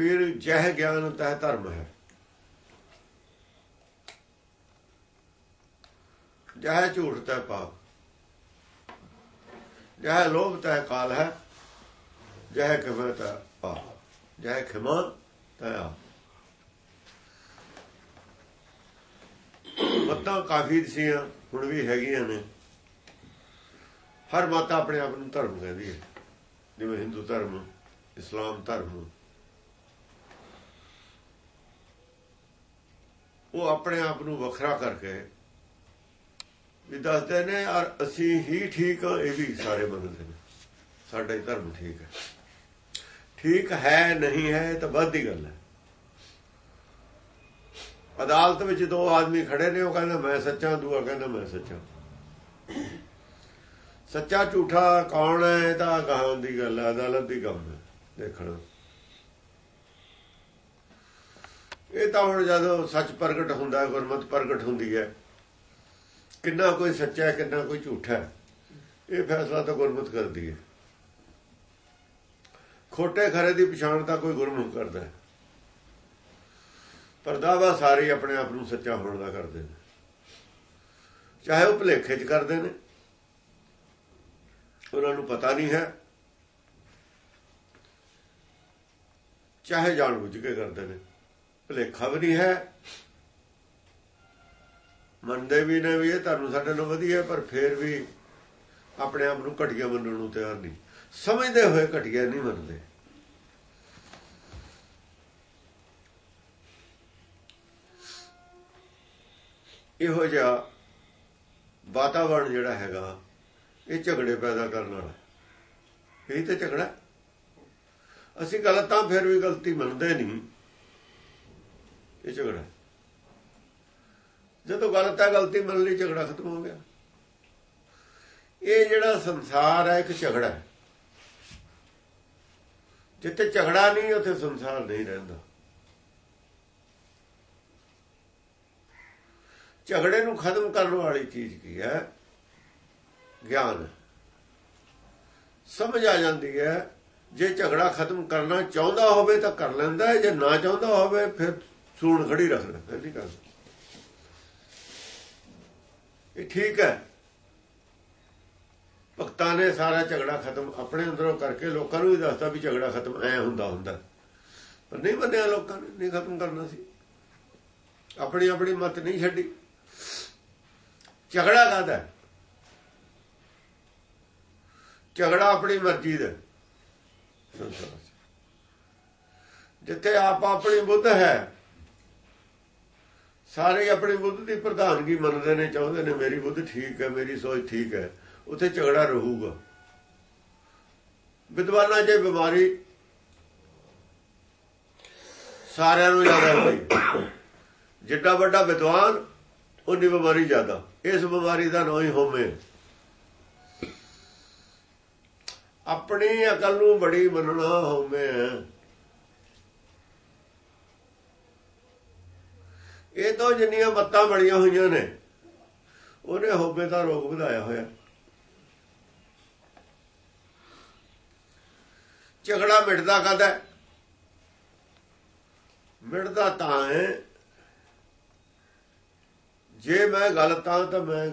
ਕਬੀਰ ਜਹ ਗਿਆਨ ਤਹ ਧਰਮ ਹੈ। ਜਹ ਝੂਠ ਤਹ ਪਾਪ। ਜਹ ਲੋਭ ਤਹ ਕਾਲ ਹੈ। ਜਹ ਖਿਮਾ ਤੈ ਪਾਪ। ਜਹ ਖਿਮਾ ਤੈ ਆਪ। ਮਤਾਂ ਕਾਫੀ ਸੀਆਂ, ਹੁਣ ਵੀ ਹੈਗੀਆਂ ਨੇ। ਹਰ ਮਤ ਆਪਣੇ ਆਪ ਨੂੰ ਧਰਮ ਕਹਿੰਦੀ ਹੈ। ਜਿਵੇਂ ਹਿੰਦੂ ਧਰਮ, ਇਸਲਾਮ ਧਰਮ। ਉਹ ਆਪਣੇ ਆਪ ਨੂੰ ਵੱਖਰਾ ਕਰਕੇ ਵੀ ਦੱਸਦੇ ਨੇ ਔਰ ਅਸੀਂ ਹੀ ਠੀਕ ਹਾਂ। ਇਹ ਵੀ ਸਾਰੇ ਮੰਨਦੇ ਨੇ। ਸਾਡਾ ਹੀ ਧਰਮ ਠੀਕ ਹੈ। ਠੀਕ ਹੈ, ਨਹੀਂ ਹੈ ਤਾਂ ਵੱਧ ਦੀ ਗੱਲ ਹੈ। ਅਦਾਲਤ ਵਿੱਚ ਦੋ ਆਦਮੀ ਖੜੇ ਨੇ, ਉਹ ਕਹਿੰਦਾ, ਮੈਂ ਸੱਚਾ, ਦੂਆ ਕਹਿੰਦਾ, ਮੈਂ ਸੱਚਾ। ਸੱਚਾ ਝੂਠਾ ਕੌਣ ਹੈ? ਤਾਂ ਗਾਹਾਂ ਦੀ ਗੱਲ ਹੈ, ਅਦਾਲਤ ਦੀ ਗੱਲ ਹੈ, ਦੇਖਣਾ। ਇਹ ਤਾਂ ਹੁਣ ਜਦੋਂ ਸੱਚ ਪ੍ਰਗਟ ਹੁੰਦਾ ਗੁਰਮਤ ਪ੍ਰਗਟ ਹੁੰਦੀ ਹੈ, ਕਿੰਨਾ ਕੋਈ ਸੱਚਾ ਹੈ, ਕਿੰਨਾ ਕੋਈ ਝੂਠਾ ਹੈ, ਇਹ ਫੈਸਲਾ ਤਾਂ ਗੁਰਮਤ ਕਰਦੀ ਹੈ। ਖੋਟੇ ਖਰੇ ਦੀ ਪਛਾਣ ਤਾਂ ਕੋਈ ਗੁਰਮੁਖ ਕਰਦਾ ਹੈ। ਪਰ ਦਾਵਾ ਸਾਰੇ ਆਪਣੇ ਆਪ ਨੂੰ ਸੱਚਾ ਹੋਣ ਦਾ ਕਰਦੇ ਨੇ। ਚਾਹੇ ਉਹ ਭਲੇਖੇ 'ਚ ਕਰਦੇ ਨੇ। ਉਹਨਾਂ ਨੂੰ ਪਤਾ ਨਹੀਂ ਹੈ। ਚਾਹੇ ਜਾਣ ਬੁੱਝ ਕੇ ਕਰਦੇ ਨੇ। ਭਲੇਖਾ ਵੀ ਨਹੀਂ ਹੈ। ਮੰਨਦੇ ਵੀ ਨੇ ਵੀ ਇਹ ਧਰਮ ਸਾਡੇ ਨਾਲ ਵਧੀਆ ਪਰ ਫੇਰ ਵੀ ਆਪਣੇ ਆਪ ਨੂੰ ਘਟੀਆ ਮੰਨਣ ਨੂੰ ਤਿਆਰ ਨਹੀਂ। ਸਮਝਦੇ ਹੋਏ ਘਟੀਆ ਨਹੀਂ ਮੰਨਦੇ। ਇਹੋ ਜਿਹਾ ਵਾਤਾਵਰਣ ਜਿਹੜਾ ਹੈਗਾ, ਇਹ ਝਗੜੇ ਪੈਦਾ ਕਰਨ ਵਾਲਾ ਇਹ ਤੇ ਝਗੜਾ ਅਸੀਂ ਗਲਤਾਂ ਫਿਰ ਵੀ ਗਲਤੀ ਮੰਨਦੇ ਨਹੀਂ। ਇਹ ਝਗੜਾ। ਜਦੋਂ ਗਲਤ ਹੈ ਗਲਤੀ ਮੰਨ ਲਈ, ਝਗੜਾ ਖਤਮ ਹੋ ਗਿਆ। ਇਹ ਜਿਹੜਾ ਸੰਸਾਰ ਹੈ, ਇੱਕ ਝਗੜਾ ਹੈ। ਜਿੱਥੇ ਝਗੜਾ ਨਹੀਂ, ਉੱਥੇ ਸੰਸਾਰ ਨਹੀਂ ਰਹਿੰਦਾ। ਝਗੜੇ ਨੂੰ ਖਤਮ ਕਰਨ ਵਾਲੀ ਚੀਜ਼ ਕੀ ਹੈ? ਗਿਆਨ। ਸਮਝ ਆ ਜਾਂਦੀ ਹੈ, ਜੇ ਝਗੜਾ ਖਤਮ ਕਰਨਾ ਚਾਹੁੰਦਾ ਹੋਵੇ ਤਾਂ ਕਰ ਲੈਂਦਾ ਜੇ ਨਾ ਚਾਹੁੰਦਾ ਹੋਵੇ, ਫਿਰ ਸੂਣ ਖੜੀ ਰੱਖਣਾ ਲੈਂਦਾ ਨਹੀਂ ਇਹ ਠੀਕ ਹੈ। ਭਗਤਾਂ ਨੇ ਸਾਰਾ ਝਗੜਾ ਖਤਮ ਆਪਣੇ ਅੰਦਰੋਂ ਕਰਕੇ ਲੋਕਾਂ ਨੂੰ ਵੀ ਦੱਸਦਾ ਵੀ ਝਗੜਾ ਖਤਮ ਐ ਹੁੰਦਾ ਹੁੰਦਾ। ਪਰ ਨਹੀਂ ਮੰਨਿਆ ਲੋਕਾਂ ਨੇ, ਨਹੀਂ ਖਤਮ ਕਰਨਾ ਸੀ। ਆਪਣੀ ਆਪਣੀ ਮਤ ਨਹੀਂ ਛੱਡੀ। ਝਗੜਾ ਕਾਦਾ ਝਗੜਾ ਆਪਣੀ ਮਰਜ਼ੀ ਦਾ ਜਿੱਥੇ ਆਪ ਆਪਣੀ ਬੁੱਧ ਹੈ ਸਾਰੇ ਆਪਣੀ ਬੁੱਧ ਦੀ ਪ੍ਰਧਾਨਗੀ ਮੰਨਦੇ ਨੇ, ਚਾਹੁੰਦੇ ਨੇ, ਮੇਰੀ ਬੁੱਧ ਠੀਕ ਹੈ, ਮੇਰੀ ਸੋਚ ਠੀਕ ਹੈ, ਉੱਥੇ ਝਗੜਾ ਰਹੂਗਾ। ਵਿਦਵਾਨਾਂ 'ਚ ਬਿਮਾਰੀ ਸਾਰਿਆਂ ਨੂੰ ਜ਼ਿਆਦਾ ਹੋਈ। ਜਿੱਡਾ ਵੱਡਾ ਵਿਦਵਾਨ ਉਨੀ ਬਿਮਾਰੀ ਜ਼ਿਆਦਾ। ਇਸ ਬਿਮਾਰੀ ਦਾ ਨਾਂ ਹੀ ਹੋਮੇ ਆਪਣੀ ਅਕਲ ਨੂੰ ਬੜੀ ਮੰਨਣਾ ਹੋਵੇ। ਇਹ ਤੋਂ ਜਿੰਨੀਆਂ ਮੱਤਾਂ ਬਣੀਆਂ ਹੋਈਆਂ ਨੇ, ਉਹਨੇ ਹੋਬੇ ਦਾ ਰੋਗ ਵਧਾਇਆ ਹੋਇਆ। ਝਗੜਾ ਮਿਟਦਾ ਕਦਾ ਮਿਟਦਾ ਤਾਂ ਹੈ। ਜੇ ਮੈਂ ਗਲਤ ਆ ਤਾਂ ਮੈਂ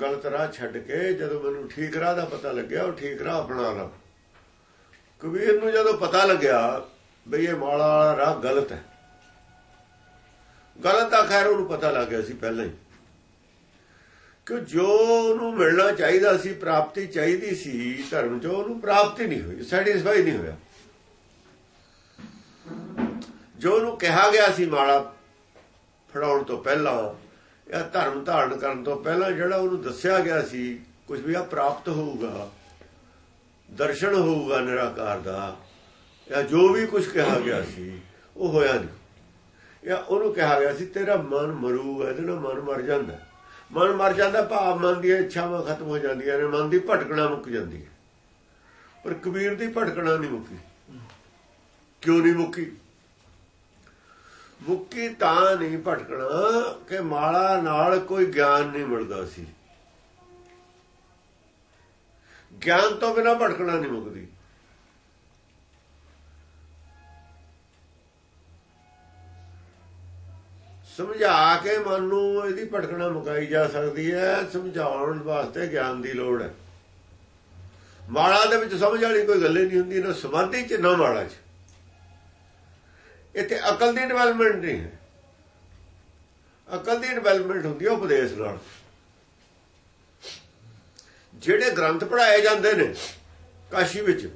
ਗਲਤ ਰਾਹ ਛੱਡ ਕੇ ਜਦੋਂ ਮੈਨੂੰ ਠੀਕ ਰਾਹ ਦਾ ਪਤਾ ਲੱਗਿਆ, ਉਹ ਠੀਕ ਰਾਹ ਅਪਣਾ ਲਾ। ਕਬੀਰ ਨੂੰ ਜਦੋਂ ਪਤਾ ਲੱਗਿਆ ਬਈ ਇਹ ਮਾਲਾ ਵਾਲਾ ਰਾਹ ਗਲਤ ਹੈ। ਗਲਤ ਆ, ਖੈਰ ਉਹਨੂੰ ਪਤਾ ਲੱਗ ਗਿਆ ਸੀ ਪਹਿਲਾਂ ਹੀ। ਕਿ ਜੋ ਉਹਨੂੰ ਮਿਲਣਾ ਚਾਹੀਦਾ ਸੀ, ਪ੍ਰਾਪਤੀ ਚਾਹੀਦੀ ਸੀ, ਧਰਮ ਚੋਂ ਉਹਨੂੰ ਪ੍ਰਾਪਤੀ ਨਹੀਂ ਹੋਈ ਸੈਟੀਸਫਾਈ ਨਹੀਂ ਹੋਇਆ। ਜੋ ਉਹਨੂੰ ਕਿਹਾ ਗਿਆ ਸੀ ਮਾਲਾ ਫੜਾਉਣ ਤੋਂ ਪਹਿਲਾਂ, ਜਾਂ ਧਰਮ ਧਾਰਨ ਕਰਨ ਤੋਂ ਪਹਿਲਾਂ, ਜਿਹੜਾ ਉਹਨੂੰ ਦੱਸਿਆ ਗਿਆ ਸੀ ਕੁਝ ਵੀ ਆ, ਪ੍ਰਾਪਤ ਹੋਊਗਾ, ਦਰਸ਼ਨ ਹੋਊਗਾ ਨਿਰਾਕਾਰ ਦਾ, ਜਾਂ ਜੋ ਵੀ ਕੁਝ ਕਿਹਾ ਗਿਆ ਸੀ, ਉਹ ਹੋਇਆ ਨਹੀਂ। ਜਾਂ ਉਹਨੂੰ ਕਿਹਾ ਗਿਆ ਸੀ, ਤੇਰਾ ਮਨ ਮਰੂ ਇਹਦੇ ਨਾਲ ਮਨ ਮਰ ਜਾਂਦਾ। ਮਨ ਮਰ ਜਾਂਦਾ, ਭਾਵ ਮਨ ਦੀਆਂ ਇੱਛਾਵਾਂ ਖਤਮ ਹੋ ਜਾਂਦੀਆਂ ਨੇ, ਮਨ ਦੀ ਭਟਕਣਾ ਮੁੱਕ ਜਾਂਦੀ ਹੈ। ਪਰ ਕਬੀਰ ਦੀ ਭਟਕਣਾ ਨਹੀਂ ਮੁੱਕੀ। ਕਿਉਂ ਨਹੀਂ ਮੁੱਕੀ? ਮੁੱਕੀ ਤਾਂ ਨਹੀਂ ਭਟਕਣਾ ਕਿ ਮਾਲਾ ਨਾਲ ਕੋਈ ਗਿਆਨ ਨਹੀਂ ਮਿਲਦਾ ਸੀ। ਗਿਆਨ ਤੋਂ ਬਿਨਾ ਭਟਕਣਾ ਨਹੀਂ ਮੁੱਕਦੀ। ਸਮਝਾ ਕੇ ਮਨ ਨੂੰ ਇਹਦੀ ਭਟਕਣਾ ਮੁਕਾਈ ਜਾ ਸਕਦੀ ਹੈ, ਸਮਝਾਉਣ ਵਾਸਤੇ ਗਿਆਨ ਦੀ ਲੋੜ ਹੈ। ਮਾਲਾ ਦੇ ਵਿੱਚ ਸਮਝ ਵਾਲੀ ਕੋਈ ਗੱਲ ਨਹੀਂ ਹੁੰਦੀ, ਨਾ ਸਮਾਧੀ ਚ, ਨਾ ਮਾਲਾ ਚ। ਇੱਥੇ ਅਕਲ ਦੀ ਡਿਵੈਲਪਮੈਂਟ ਨਹੀਂ ਹੈ। ਅਕਲ ਦੀ ਡਿਵੈਲਪਮੈਂਟ ਹੁੰਦੀ ਹੈ ਉਪਦੇਸ਼ ਨਾਲ। ਜਿਹੜੇ ਗ੍ਰੰਥ ਪੜਾਏ ਜਾਂਦੇ ਨੇ, ਕਾਸ਼ੀ ਵਿੱਚ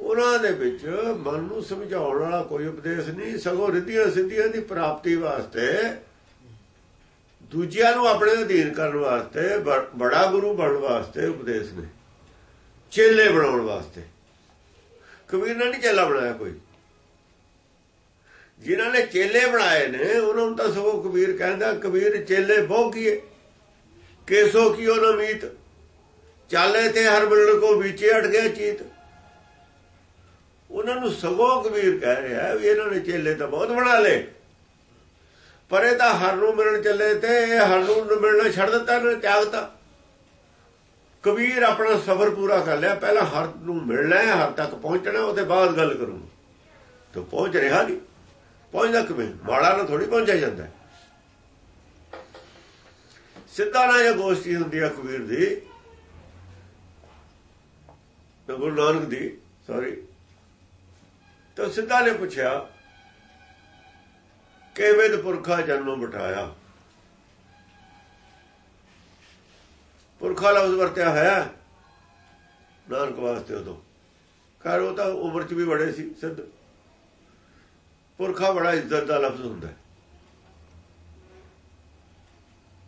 ਉਹਨਾਂ ਦੇ ਵਿੱਚ ਮਨ ਨੂੰ ਸਮਝਾਉਣ ਵਾਲਾ ਕੋਈ ਉਪਦੇਸ਼ ਨਹੀਂ, ਸਗੋਂ ਰਿੱਧੀਆਂ ਸਿੱਧੀਆਂ ਦੀ ਪ੍ਰਾਪਤੀ ਵਾਸਤੇ, ਦੂਜਿਆਂ ਨੂੰ ਆਪਣੇ ਅਧੀਨ ਕਰਨ ਵਾਸਤੇ, ਬੜਾ ਗੁਰੂ ਬਣਨ ਵਾਸਤੇ ਉਪਦੇਸ਼ ਨੇ। ਚੇਲੇ ਬਣਾਉਣ ਵਾਸਤੇ। ਕਬੀਰ ਨੇ ਨਹੀਂ ਚੇਲਾ ਬਣਾਇਆ ਕੋਈ। ਜਿਨ੍ਹਾਂ ਨੇ ਚੇਲੇ ਬਣਾਏ ਨੇ, ਉਹਨਾਂ ਨੂੰ ਤਾਂ ਸਗੋਂ ਕਬੀਰ ਕਹਿੰਦਾ, ਕਬੀਰ ਚੇਲੇ ਬਹੁ ਕੀਏ? ਕੇਸੋ ਕੀਓ ਨਾ ਮੀਤ? ਚਾਲੇ ਤੇ ਹਰ ਮਿਲਣ ਕੋ ਵਿਚੇ ਅਟ ਗਿਆ ਚੀਤ। ਉਹਨਾਂ ਨੂੰ ਸਗੋਂ ਕਬੀਰ ਕਹਿ ਰਿਹਾ ਵੀ ਇਹਨਾਂ ਨੇ ਚੇਲੇ ਤਾਂ ਬਹੁਤ ਬਣਾ ਲਏ। ਪਰ ਇਹ ਤਾਂ ਹਰ ਨੂੰ ਮਿਲਣ ਚੱਲੇ ਤੇ ਇਹ ਹਰ ਨੂੰ ਮਿਲਣਾ ਛੱਡ ਦਿੱਤਾ, ਇਹਨਾਂ ਨੇ ਤਿਆਗਤਾ। ਕਬੀਰ ਆਪਣਾ ਸਬਰ ਪੂਰਾ ਕਰ ਲਿਆ, ਪਹਿਲਾਂ ਹਰ ਨੂੰ ਮਿਲਣਾ ਹੈ, ਹਰ ਤੱਕ ਪਹੁੰਚਣਾ, ਉਹਦੇ ਬਾਅਦ ਗੱਲ ਕਰੂੰ। ਤਾਂ ਪਹੁੰਚ ਰਿਹਾ ਨਹੀਂ। ਪਹੁੰਚਦਾ ਕਿਵੇਂ? ਮਾੜਾ ਨਾਲ ਥੋੜੀ ਪਹੁੰਚਿਆ ਜਾਂਦਾ ਸਿੱਧਾ ਨਾਲ ਇਹ ਗੋਸ਼ਟੀ ਹੁੰਦੀ ਆ ਕਬੀਰ ਦੀ ਗੁਰੂ ਨਾਨਕ ਦੀ ਸੌਰੀ ਤਾਂ ਸਿੱਧਾ ਨੇ ਪੁੱਛਿਆ ਕਿ ਪੁਰਖਾ ਜਨਮ ਬਟਾਇਆ ਪੁਰਖਾ ਲਫ਼ਜ਼ ਵਰਤਿਆ ਹੈ, ਨਾਨਕ ਵਾਸਤੇ ਉਦੋਂ। ਕਰ ਉਹ ਤਾਂ ਉਮਰ 'ਚ ਵੀ ਬੜੇ ਸੀ, ਸਿੱਧ। ਪੁਰਖਾ ਬੜਾ ਇੱਜ਼ਤ ਦਾ ਲਫ਼ਜ਼ ਹੁੰਦਾ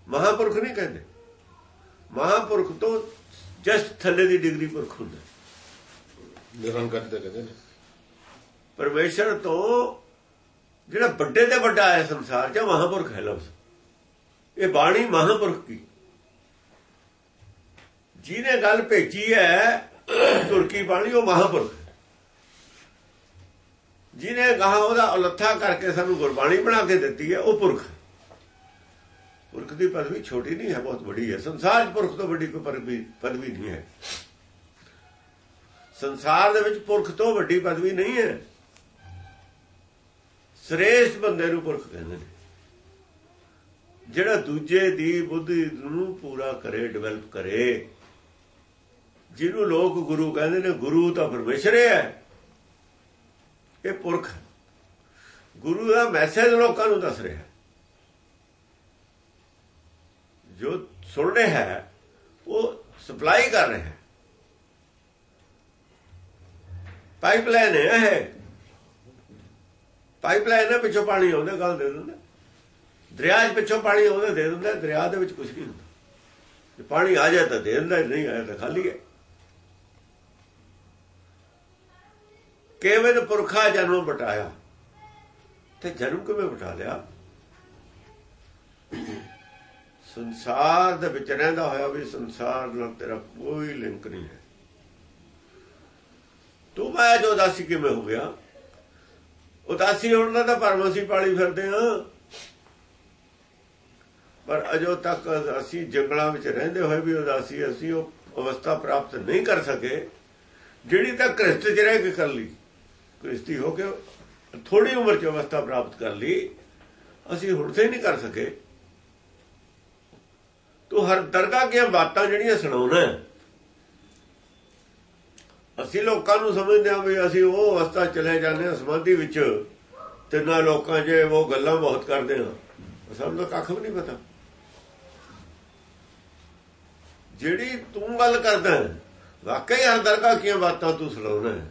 ਮਹਾਪੁਰਖ ਨਹੀਂ ਕਹਿੰਦੇ। ਮਹਾਪੁਰਖ ਤੋਂ ਜਸਟ ਥੱਲੇ ਦੀ ਡਿਗਰੀ ਪੁਰਖ ਹੁੰਦਾ ਨਿਰੰਕਾਰ ਦੇ ਕਹਿੰਦੇ ਨੇ। ਪਰਮੇਸ਼ਰ ਤੋਂ ਜਿਹੜਾ ਵੱਡੇ ਤੇ ਵੱਡਾ ਹੈ ਸੰਸਾਰ 'ਚ ਮਹਾਪੁਰਖ ਹੈ ਲਫ਼ਜ਼। ਇਹ ਬਾਣੀ ਮਹਾਪੁਰਖ ਕੀ? ਜਿਹਨੇ ਗੱਲ ਭੇਜੀ ਹੈ, ਤੁਰਕੀ ਬਾਣੀ, ਉਹ ਮਹਾਪੁਰਖ ਜਿਹਨੇ ਕਹਾ ਉਹਦਾ ਉਲੱਥਾ ਕਰਕੇ ਸਾਨੂੰ ਗੁਰਬਾਣੀ ਬਣਾ ਕੇ ਦਿੱਤੀ ਹੈ, ਉਹ ਪੁਰਖ ਪੁਰਖ ਦੀ ਪਦਵੀ ਛੋਟੀ ਨਹੀਂ ਹੈ, ਬਹੁਤ ਵੱਡੀ ਹੈ। ਸੰਸਾਰ 'ਚ ਪੁਰਖ ਤੋਂ ਵੱਡੀ ਕੋਈ ਪਦਵੀ ਪਦਵੀ ਨਹੀਂ ਹੈ। ਸੰਸਾਰ ਦੇ ਵਿੱਚ ਪੁਰਖ ਤੋਂ ਵੱਡੀ ਪਦਵੀ ਨਹੀਂ ਹੈ। ਸ੍ਰੇਸ਼ਟ ਬੰਦੇ ਨੂੰ ਪੁਰਖ ਕਹਿੰਦੇ ਨੇ। ਜਿਹੜਾ ਦੂਜੇ ਦੀ ਬੁੱਧੀ ਨੂੰ ਪੂਰਾ ਕਰੇ ਡਿਵੈਲਪ ਕਰੇ, ਜਿਹਨੂੰ ਲੋਕ ਗੁਰੂ ਕਹਿੰਦੇ ਨੇ, ਗੁਰੂ ਤਾਂ ਪਰਮੇਸ਼ਰ ਹੈ ਇਹ ਪੁਰਖ ਗੁਰੂ ਦਾ ਮੈਸੇਜ ਲੋਕਾਂ ਨੂੰ ਦੱਸ ਰਿਹਾ ਜੋ ਸੁਣ ਰਿਹਾ ਹੈ, ਉਹ ਸਪਲਾਈ ਕਰ ਰਿਹਾ ਹੈ। ਪਾਈਪਲਾਈਨ ਹੈ ਇਹ। ਪਾਈਪਲਾਈਨ ਹੈ ਪਿੱਛੋਂ ਪਾਣੀ ਆਉਂਦਾ, ਗੱਲ ਦੇ ਦਿੰਦਾ। ਦਰਿਆ 'ਚ ਪਿੱਛੋਂ ਪਾਣੀ ਆਉਂਦਾ, ਦੇ ਦਿੰਦਾ। ਦਰਿਆ ਦੇ ਵਿੱਚ ਕੁਝ ਨਹੀਂ ਹੁੰਦਾ। ਜੇ ਪਾਣੀ ਆ ਜਾਏ ਤਾਂ ਦੇ ਦਿੰਦਾ ਨਹੀਂ ਆਇਆ ਤਾਂ ਖਾਲੀ ਹੈ। ਕੇਵਲ ਪੁਰਖਾ ਜਨਮ ਬਟਾਇਆ? ਤੇ ਜਨਮ ਕਿਵੇਂ ਬਟਾ ਲਿਆ? ਸੰਸਾਰ ਦੇ ਵਿੱਚ ਰਹਿੰਦਾ ਹੋਇਆ ਵੀ ਸੰਸਾਰ ਨਾਲ ਤੇਰਾ ਕੋਈ ਲਿੰਕ ਨਹੀਂ ਹੈ। ਤੂੰ ਮੈਂ ਜੋ ਉਦਾਸੀ ਕਿਵੇਂ ਹੋ ਗਿਆ? ਉਦਾਸੀ ਹੋਣ ਦਾ ਤਾਂ ਭਰਮ ਅਸੀਂ ਪਾਲੀ ਫਿਰਦੇ ਹਾਂ। ਪਰ ਅਜੋ ਤੱਕ ਅਸੀਂ ਜੰਗਲਾਂ ਵਿੱਚ ਰਹਿੰਦੇ ਹੋਏ ਵੀ ਉਦਾਸੀ ਅਸੀਂ ਉਹ ਅਵਸਥਾ ਪ੍ਰਾਪਤ ਨਹੀਂ ਕਰ ਸਕੇ, ਜਿਹੜੀ ਤਾਂ ਕ੍ਰਿਸਤ ਚ ਰਹਿ ਕੇ ਕਰ ਲਈ। ਕ੍ਰਿਸਤੀ ਹੋ ਕੇ ਥੋੜੀ ਉਮਰ ਚ ਅਵਸਥਾ ਪ੍ਰਾਪਤ ਕਰ ਲਈ, ਅਸੀਂ ਹੁਣ ਤੇ ਨਹੀਂ ਕਰ ਸਕੇ। ਤੂੰ ਹਰ ਦਰਗਾਹ ਦੀਆਂ ਬਾਤਾਂ ਜਿਹੜੀਆਂ ਸੁਣਾਉਣਾ ਅਸੀਂ ਲੋਕਾਂ ਨੂੰ ਸਮਝਦੇ ਹਾਂ ਵੀ ਅਸੀਂ ਉਹ ਅਵਸਥਾ ਚਲੇ ਜਾਂਦੇ ਹਾਂ ਸਮਾਧੀ ਵਿੱਚ। ਤੇ ਨਾ ਲੋਕਾਂ 'ਚ ਉਹ ਗੱਲਾਂ ਬਹੁਤ ਕਰਦੇ ਹਾਂ। ਸਾਨੂੰ ਤਾਂ ਕੱਖ ਵੀ ਨਹੀਂ ਪਤਾ। ਜਿਹੜੀ ਤੂੰ ਗੱਲ ਕਰਦਾ ਵਾਕਈ ਹਰ ਦਰਗਾਹ ਦੀਆਂ ਬਾਤਾਂ ਤੂੰ ਸੁਣਾਉਣਾ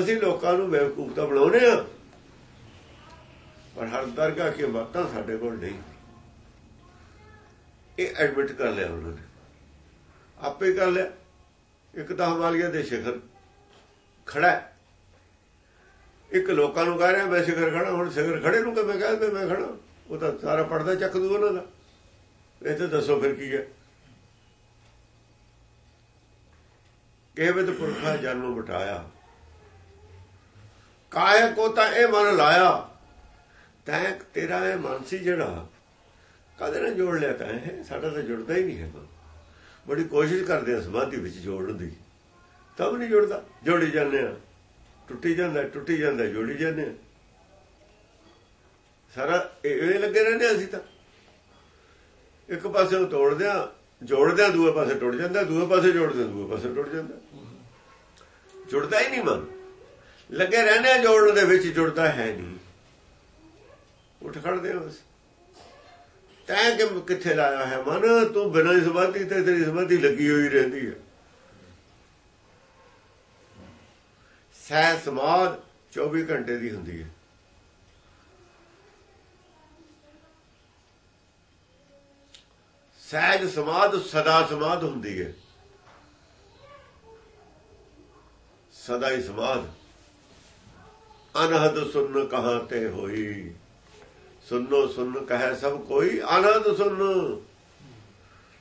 ਅਸੀਂ ਲੋਕਾਂ ਨੂੰ ਬੇਵਕੂਫ ਤਾਂ ਬਣਾਉਨੇ ਆ ਪਰ ਹਰ ਦਰਗਾਹ ਦੀਆਂ ਬਾਤਾਂ ਸਾਡੇ ਕੋਲ ਨਹੀਂ। ਇਹ ਐਡਮਿਟ ਕਰ ਲਿਆ ਉਹਨਾਂ ਨੇ। ਆਪੇ ਕਰ ਲਿਆ। ਇੱਕ ਤਾਂ ਹਿਮਾਲਿਆ ਦੇ ਸਿਖਰ ਖੜਾ ਇੱਕ ਲੋਕਾਂ ਨੂੰ ਕਹਿ ਰਿਹਾ, ਮੈਂ ਸਿਖਰ ਖੜਾ ਹੁਣ ਸਿਖਰ ਖੜੇ ਨੂੰ ਕਿਵੇਂ ਕਹਿੰਦੇ ਮੈਂ ਖੜਾ ਉਹ ਤਾਂ ਸਾਰਾ ਪੜਦਾ ਚੱਕ ਦੂ ਉਹਨਾਂ ਦਾ। ਇਹ ਤੇ ਦੱਸੋ ਫਿਰ ਕੀ ਹੈ। ਕੇਵਦ ਪੁਰਖਾ ਜਨਮ ਬਟਾਇਆ ਕਾਇ ਕੋ ਤਾਂ ਇਹ ਮਨ ਲਾਇਆ, ਤੈ ਤੇਰਾ ਇਹ ਮਨ ਸੀ ਜਿਹੜਾ। ਕਦੇ ਨਾ ਜੋੜ ਲਿਆ ਤਾਂ ਇਹ ਸਾਡਾ ਤਾਂ ਜੁੜਦਾ ਹੀ ਨਹੀਂ ਹੈ ਮਨ ਬੜੀ ਕੋਸ਼ਿਸ਼ ਕਰਦੇ ਆ ਸਮਾਧੀ ਵਿੱਚ ਜੋੜਨ ਦੀ। ਤਬ ਨਹੀਂ ਜੁੜਦਾ। ਜੋੜੀ ਜਾਂਦੇ ਆ। ਟੁੱਟੀ ਜਾਂਦਾ ਟੁੱਟੀ ਜਾਂਦਾ, ਜੋੜੀ ਜਾਂਦੇ ਆ। ਸਾਰਾ ਇਹ ਲੱਗੇ ਰਹਿੰਦੇ ਅਸੀਂ ਤਾਂ। ਇੱਕ ਪਾਸੇ ਉਹ ਤੋੜਦੇ ਆ, ਜੋੜਦੇ ਆ, ਦੂਏ ਪਾਸੇ ਟੁੱਟ ਜਾਂਦਾ, ਦੂਏ ਪਾਸੇ ਜੋੜਦੇ ਦੂਏ ਪਾਸੇ ਟੁੱਟ ਜਾਂਦਾ। ਜੁੜਦਾ ਹੀ ਨਹੀਂ ਮਨ। ਲੱਗੇ ਰਹਿੰਦੇ ਆ ਜੋੜਨ ਦੇ ਵਿੱਚ, ਜੁੜਦਾ ਹੈ ਨਹੀਂ। ਉੱਠ ਖੜਦੇ ਹੋ ਬਸ। ਤੈਂ ਕਿ ਕਿੱਥੇ ਲਾਇਆ ਹੈ ਮਨ? ਤੂੰ ਬਿਨਾਂ ਸਮਾਧੀ ਤੇ ਤੇਰੀ ਸਮਾਧੀ ਲੱਗੀ ਹੋਈ ਰਹਿੰਦੀ ਹੈ। ਸਹਿ ਸਮਾਧ 24 ਘੰਟੇ ਦੀ ਹੁੰਦੀ ਹੈ। ਸਹਿਜ ਸਮਾਧ, ਸਦਾ ਸਮਾਧ ਹੁੰਦੀ ਹੈ। ਸਦਾ ਹੀ ਸਮਾਦ ਅਨਹਦ ਸੁਨ ਕਹਾਂ ਤੇ ਹੋਈ? ਸੁਨੋ ਸੁਨ ਕਹੇ ਸਭ ਕੋਈ, ਆਨੰਦ ਸੁਨ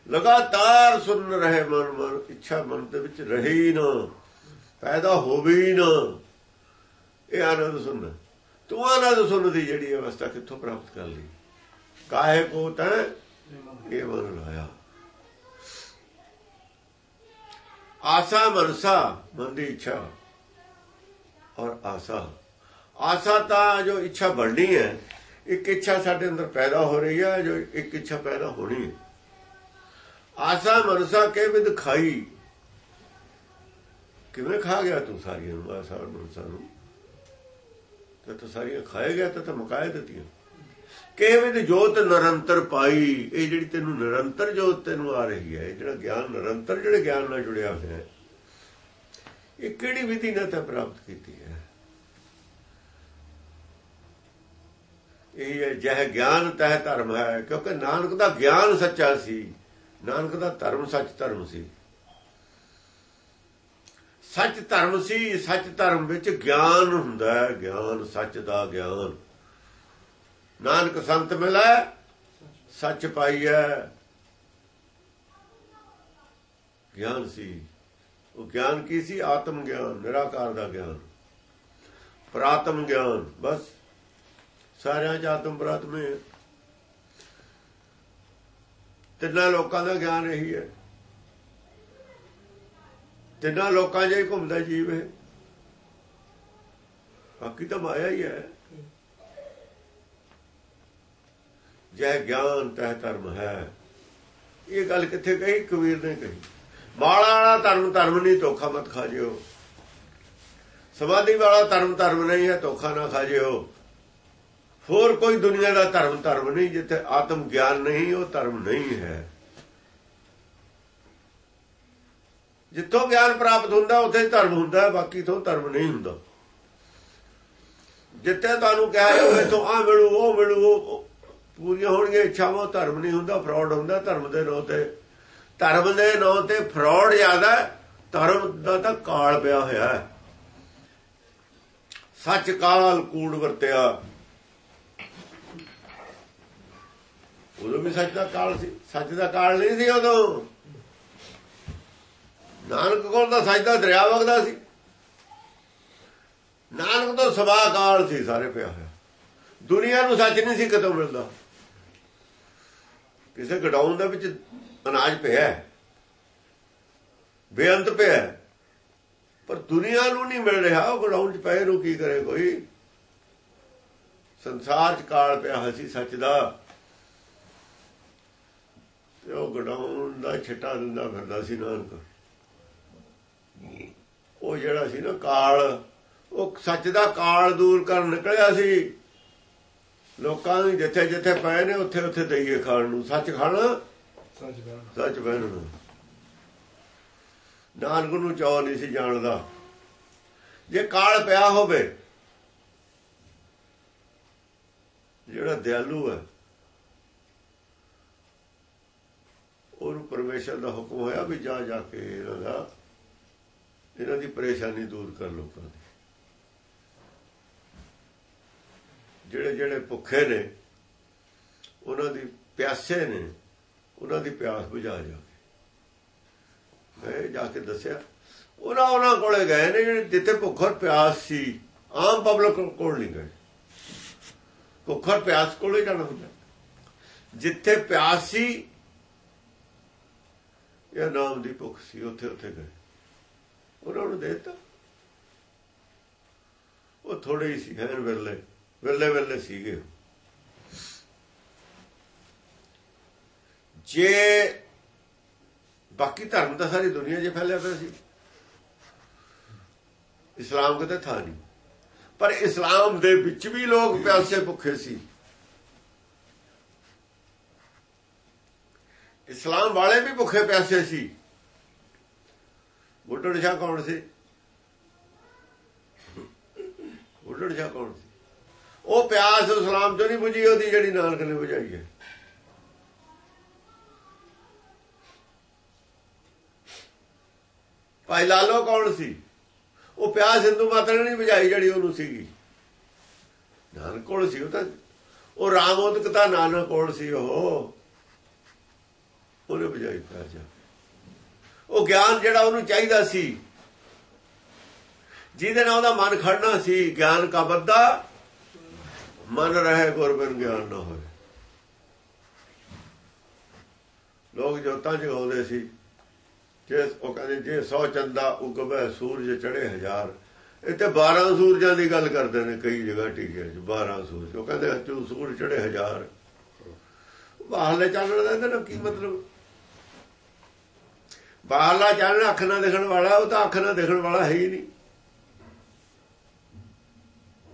ਲਗਾਤਾਰ ਸੁਨ ਰਹੇ ਮਨ ਮਨ, ਇੱਛਾ ਮਨ ਦੇ ਵਿੱਚ ਰਹੇ ਨਾ, ਪੈਦਾ ਹੋਵੇ ਨਾ। ਇਹ ਆਨੰਦ ਸੁਣ। ਤੂੰ ਆਨੰਦ ਸੁਣ ਦੀ ਜਿਹੜੀ ਅਵਸਥਾ ਕਿੱਥੋਂ ਪ੍ਰਾਪਤ ਕਰ ਲਈ? ਕਾਹੇ ਕੋ ਤੈ ਇਹ ਮਨ ਲਾਇਆ। ਆਸਾ ਮਨਸਾ, ਮਨ ਦੀ ਇੱਛਾ ਔਰ ਆਸਾ। ਆਸਾ ਤਾਂ ਜੋ ਇੱਛਾ ਬਣਨੀ ਹੈ ਇੱਕ ਇੱਛਾ ਸਾਡੇ ਅੰਦਰ ਪੈਦਾ ਹੋ ਰਹੀ ਹੈ ਜੋ ਇੱਕ ਇੱਛਾ ਪੈਦਾ ਹੋਣੀ ਹੈ ਆਸਾ ਮਨਸਾ ਕੇ ਵਿਦ ਖਾਈ। ਕਿਵੇਂ ਖਾ ਗਿਆ ਤੂੰ ਸਾਰੀਆਂ ਨੂੰ, ਆਸਾ ਮਨਸਾ ਨੂੰ? ਤੇ ਤੂੰ ਸਾਰੀਆਂ ਖਾਏ ਗਿਆ ਤਾਂ ਮੁਕਾਏ ਦਿੱਤੀਆਂ। ਕਿਵੇਂ ਦੀ ਜੋਤ ਨਿਰੰਤਰ ਪਾਈ। ਇਹ ਜਿਹੜੀ ਤੈਨੂੰ ਨਿਰੰਤਰ ਜੋਤ ਤੈਨੂੰ ਆ ਰਹੀ ਹੈ, ਇਹ ਜਿਹੜਾ ਗਿਆਨ ਨਿਰੰਤਰ ਜਿਹੜੇ ਗਿਆਨ ਨਾਲ ਜੁੜਿਆ ਹੋਇਆ ਹੈ, ਇਹ ਕਿਹੜੀ ਵਿਧੀ ਨਾਲ ਤਾਂ ਪ੍ਰਾਪਤ ਕੀਤੀ ਹੈ? ਇਹ ਜਹ ਗਿਆਨ ਤਹਿ ਧਰਮ ਹੈ, ਕਿਉਂਕਿ ਨਾਨਕ ਦਾ ਗਿਆਨ ਸੱਚਾ ਸੀ, ਨਾਨਕ ਦਾ ਧਰਮ ਸੱਚ ਧਰਮ ਸੀ। ਸੱਚ ਧਰਮ ਸੀ, ਸੱਚ ਧਰਮ ਵਿੱਚ ਗਿਆਨ ਹੁੰਦਾ ਹੈ, ਗਿਆਨ, ਸੱਚ ਦਾ ਗਿਆਨ। ਨਾਨਕ ਸੰਤ ਮਿਲੈ, ਸੱਚ ਪਾਈਐ। ਗਿਆਨ ਸੀ। ਉਹ ਗਿਆਨ ਕੀ ਸੀ? ਆਤਮ ਗਿਆਨ, ਨਿਰਾਕਾਰ ਦਾ ਗਿਆਨ। ਪ੍ਰਾਤਮ ਗਿਆਨ, ਬਸ। ਸਾਰਿਆਂ ਚ ਆਤਮ ਪ੍ਰਾਤਮੇ ਤਿੰਨਾਂ ਲੋਕਾਂ ਦਾ ਗਿਆਨ ਇਹੀ ਹੈ। ਤਿੰਨਾਂ ਲੋਕਾਂ 'ਚ ਹੀ ਘੁੰਮਦਾ ਜੀਵ ਹੈ ਬਾਕੀ ਤਾਂ ਮਾਇਆ ਹੀ ਹੈ। ਜੈ ਗਿਆਨ ਤਹਿ ਧਰਮ ਹੈ। ਇਹ ਗੱਲ ਕਿੱਥੇ ਕਹੀ? ਕਬੀਰ ਨੇ ਕਹੀ। ਬਾਲਾ ਵਾਲਾ ਧਰਮ ਧਰਮ ਨਹੀਂ, ਧੋਖਾ ਮਤ ਖਾ ਜਿਓ। ਸਮਾਧੀ ਵਾਲਾ ਧਰਮ ਧਰਮ ਨਹੀਂ ਹੈ, ਧੋਖਾ ਨਾ ਖਾ ਜਿਓ। ਹੋਰ ਕੋਈ ਦੁਨੀਆ ਦਾ ਧਰਮ ਧਰਮ ਨਹੀਂ, ਜਿੱਥੇ ਆਤਮ ਗਿਆਨ ਨਹੀਂ, ਉਹ ਧਰਮ ਨਹੀਂ ਹੈ। ਜਿੱਥੋਂ ਗਿਆਨ ਪ੍ਰਾਪਤ ਹੁੰਦਾ, ਉੱਥੇ ਧਰਮ ਹੁੰਦਾ ਬਾਕੀ ਤੋਂ ਧਰਮ ਨਹੀਂ ਹੁੰਦਾ। ਜਿੱਥੇ ਤੁਹਾਨੂੰ ਕਿਹਾ ਜਾਵੇ ਤੋਂ ਆ ਮਿਲੂ, ਉਹ ਮਿਲੂ ਪੂਰੀਆਂ ਹੋਣਗੀਆਂ ਇੱਛਾਵਾਂ ਧਰਮ ਨਹੀਂ ਹੁੰਦਾ ਫਰਾਡ ਹੁੰਦਾ, ਧਰਮ ਦੇ ਨਾਂ ਤੇ ਧਰਮ ਦੇ ਨਾਂ ਤੇ ਫਰਾਡ ਜ਼ਿਆਦਾ ਧਰਮ ਦਾ ਤਾਂ ਕਾਲ ਪਿਆ ਹੋਇਆ ਹੈ। ਸੱਚ ਕਾਲ ਕੂੜ ਵਰਤਿਆ। ਉਦੋਂ ਵੀ ਸੱਚ ਦਾ ਕਾਲ ਸੀ, ਸੱਚ ਦਾ ਕਾਲ ਨਹੀਂ ਸੀ ਉਦੋਂ। ਨਾਨਕ ਕੋਲ ਦਾ ਸੱਚ ਦਾ ਦਰਿਆ ਵਗਦਾ ਸੀ। ਨਾਨਕ ਤੋਂ ਸਵਾ ਕਾਲ ਸੀ ਸਾਰੇ ਪਿਆ ਹੋਇਆ। ਦੁਨੀਆ ਨੂੰ ਸੱਚ ਨਹੀਂ ਸੀ ਕਿਤੋਂ ਮਿਲਦਾ। ਕਿਸੇ ਗਡਾਊਨ ਦੇ ਵਿੱਚ ਅਨਾਜ ਪਿਆ ਬੇਅੰਤ ਪਿਆ ਪਰ ਦੁਨੀਆ ਨੂੰ ਨਹੀਂ ਮਿਲ ਰਿਹਾ। ਉਹ ਗਡਾਊਨ 'ਚ ਪਏ ਨੂੰ ਕੀ ਕਰੇ ਕੋਈ? ਸੰਸਾਰ 'ਚ ਕਾਲ ਪਿਆ ਸੀ ਸੱਚ ਦਾ। ਤੇ ਉਹ ਗਡਾਊਨ ਦਾ ਛਟਾ ਦਿੰਦਾ ਫਿਰਦਾ ਸੀ ਨਾਨਕ। ਉਹ ਜਿਹੜਾ ਸੀ ਨਾ ਕਾਲ ਉਹ ਸੱਚ ਦਾ ਕਾਲ ਦੂਰ ਕਰਨ ਨਿਕਲਿਆ ਸੀ। ਲੋਕਾਂ ਨੂੰ ਜਿੱਥੇ ਜਿੱਥੇ ਪਏ ਨੇ ਉੱਥੇ ਉੱਥੇ ਦਈਏ ਖਾਣ ਨੂੰ। ਸੱਚ ਖਾਣਾ? ਸੱਚ ਕਹਿਣਾ ਸੱਚ ਬਹਿਣਾ ਨਾਨਕ ਨੂੰ ਚਾਹ ਨਹੀਂ ਸੀ ਜਾਣਦਾ। ਜੇ ਕਾਲ ਪਿਆ ਹੋਵੇ ਜਿਹੜਾ ਦਿਆਲੂ ਹੈ ਉਹਨੂੰ ਪਰਮੇਸ਼ਰ ਦਾ ਹੁਕਮ ਹੋਇਆ ਵੀ ਜਾ ਜਾ ਕੇ ਇਹਨਾਂ ਦਾ, ਇਹਨਾਂ ਦੀ ਪਰੇਸ਼ਾਨੀ ਦੂਰ ਕਰ ਲੋਕਾਂ ਦੀ। ਜਿਹੜੇ ਜਿਹੜੇ ਭੁੱਖੇ ਨੇ, ਉਹਨਾਂ ਦੀ ਪਿਆਸੇ ਨੇ, ਉਹਨਾਂ ਦੀ ਪਿਆਸ ਬੁਝਾ ਜਾ ਕੇ। ਗਏ ਜਾ ਕੇ ਦੱਸਿਆ, ਉਹਨਾਂ ਉਹਨਾਂ ਕੋਲੇ ਗਏ ਨੇ ਜਿਹੜੇ ਜਿੱਥੇ ਭੁੱਖਰ ਪਿਆਸ ਸੀ, ਆਮ ਪਬਲਿਕ ਕੋਲ ਨਹੀਂ ਗਏ। ਭੁੱਖਰ ਪਿਆਸ ਕੋਲੇ ਜਾਣਾ ਹੁੰਦਾ। ਜਿੱਥੇ ਪਿਆਸ ਸੀ ਜਾਂ ਨਾਮ ਦੀ ਭੁੱਖ ਸੀ ਉੱਥੇ ਉੱਥੇ ਗਏ। ਉਹਨਾਂ ਨੂੰ ਦੇਤਾ। ਉਹ ਥੋੜੇ ਹੀ ਸੀ ਹੈਰ ਵੇਲੇ ਵੇਲੇ ਵੇਲੇ ਸੀਗੇ। ਜੇ ਬਾਕੀ ਧਰਮ ਤਾਂ ਸਾਰੀ ਦੁਨੀਆ 'ਚ ਫੈਲਿਆ ਪਿਆ ਸੀ। ਇਸਲਾਮ ਕਿਤੇ ਥਾਂ ਨਹੀਂ। ਪਰ ਇਸਲਾਮ ਦੇ ਵਿੱਚ ਵੀ ਲੋਕ ਪਿਆਸੇ ਭੁੱਖੇ ਸੀ। ਇਸਲਾਮ ਵਾਲੇ ਵੀ ਭੁੱਖੇ ਪਿਆਸੇ ਸੀ। ਬੁੱਢੜ ਸ਼ਾਹ ਕੌਣ ਸੀ? ਬੁੱਢੜ ਸ਼ਾਹ ਕੌਣ ਸੀ? ਉਹ ਪਿਆਸ ਇਸਲਾਮ ਤੋਂ ਨਹੀਂ ਬੁਝੀ ਉਹਦੀ ਜਿਹੜੀ ਨਾਨਕ ਨੇ ਬੁਝਾਈ ਹੈ। ਭਾਈ ਲਾਲੋ ਕੌਣ ਸੀ? ਉਹ ਪਿਆਸ ਹਿੰਦੂ ਮਾਤਾ ਨੇ ਨਹੀਂ ਬੁਝਾਈ ਜਿਹੜੀ ਉਹਨੂੰ ਸੀਗੀ। ਨਾਨਕ ਕੋਲ ਸੀ? ਉਹ ਤਾਂ ਉਹ ਰਾਮੋਦਕਤਾ ਨਾਨਕ ਕੋਲ ਸੀ? ਉਹ ਉਹਨੇ ਬੁਝਾਈ ਪਿਆਸ ਉਹ ਗਿਆਨ ਜਿਹੜਾ ਉਹਨੂੰ ਚਾਹੀਦਾ ਸੀ, ਜਿਹਦੇ ਨਾਲ ਉਹਦਾ ਮਨ ਖੜਨਾ ਸੀ, ਗਿਆਨ ਕਾ ਬੱਦਾ ਮਨ ਰਹੇ ਗੁਰਬਨ ਗਿਆਨ ਨਾ ਹੋਏ। ਲੋਕ ਜੋਤਾਂ ਜਗਾਉਂਦੇ ਸੀ, ਜੇ ਉਹ ਕਹਿੰਦੇ, ਜੇ 100 ਚੰਦਾ ਉਗਵੇ ਸੂਰਜ ਚੜੇ ਹਜ਼ਾਰ। ਇੱਥੇ 12 ਸੂਰਜਾਂ ਦੀ ਗੱਲ ਕਰਦੇ ਨੇ ਕਈ ਜਗ੍ਹਾ ਟੀਕੇ 'ਚ 12 ਸੂਰਜ। ਉਹ ਕਹਿੰਦੇ ਅਚੂ ਸੂਰਜ ਚੜੇ ਹਜ਼ਾਰ। ਬਾਹਰਲੇ ਚੱਲਣ ਦਾ ਇਹਦਾ ਕੀ ਮਤਲਬ? ਬਾਹਰਲਾ ਚਾਨਣ ਅੱਖ ਨਾਲ ਦੇਖਣ ਵਾਲਾ, ਉਹ ਤਾਂ ਅੱਖ ਨਾਲ ਦੇਖਣ ਵਾਲਾ ਹੈ ਹੀ ਨਹੀਂ।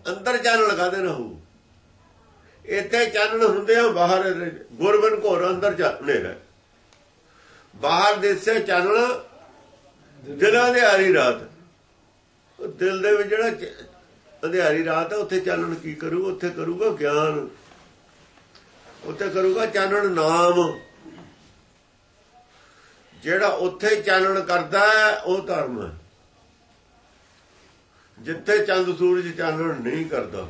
ਅੰਦਰ ਚਾਨਣ ਕਾਦੇ ਨਾ ਹੋ ਇੱਥੇ ਚਾਨਣ ਹੁੰਦੇ ਆ ਬਾਹਰ ਗੁਰਬਨ ਘੋਰ ਅੰਦਰ ਹਨੇਰਾ ਬਾਹਰ ਦੇਸੇ ਚਾਨਣ, ਦਿਲਾਂ ਦੇ ਆਰੀ ਰਾਤ। ਦਿਲ ਦੇ ਵਿੱਚ ਜਿਹੜਾ ਅੰਧਿਆਰੀ ਰਾਤ ਹੈ ਉੱਥੇ ਚਾਨਣ ਕੀ ਕਰੂ? ਉੱਥੇ ਕਰੂਗਾ ਗਿਆਨ। ਉੱਥੇ ਕਰੂਗਾ ਚਾਨਣ ਨਾਮ। ਜਿਹੜਾ ਉੱਥੇ ਚਾਨਣ ਕਰਦਾ ਉਹ ਧਰਮ ਹੈ। ਜਿੱਥੇ ਚੰਦ ਸੂਰਜ ਚਾਨਣ ਨਹੀਂ ਕਰਦਾ।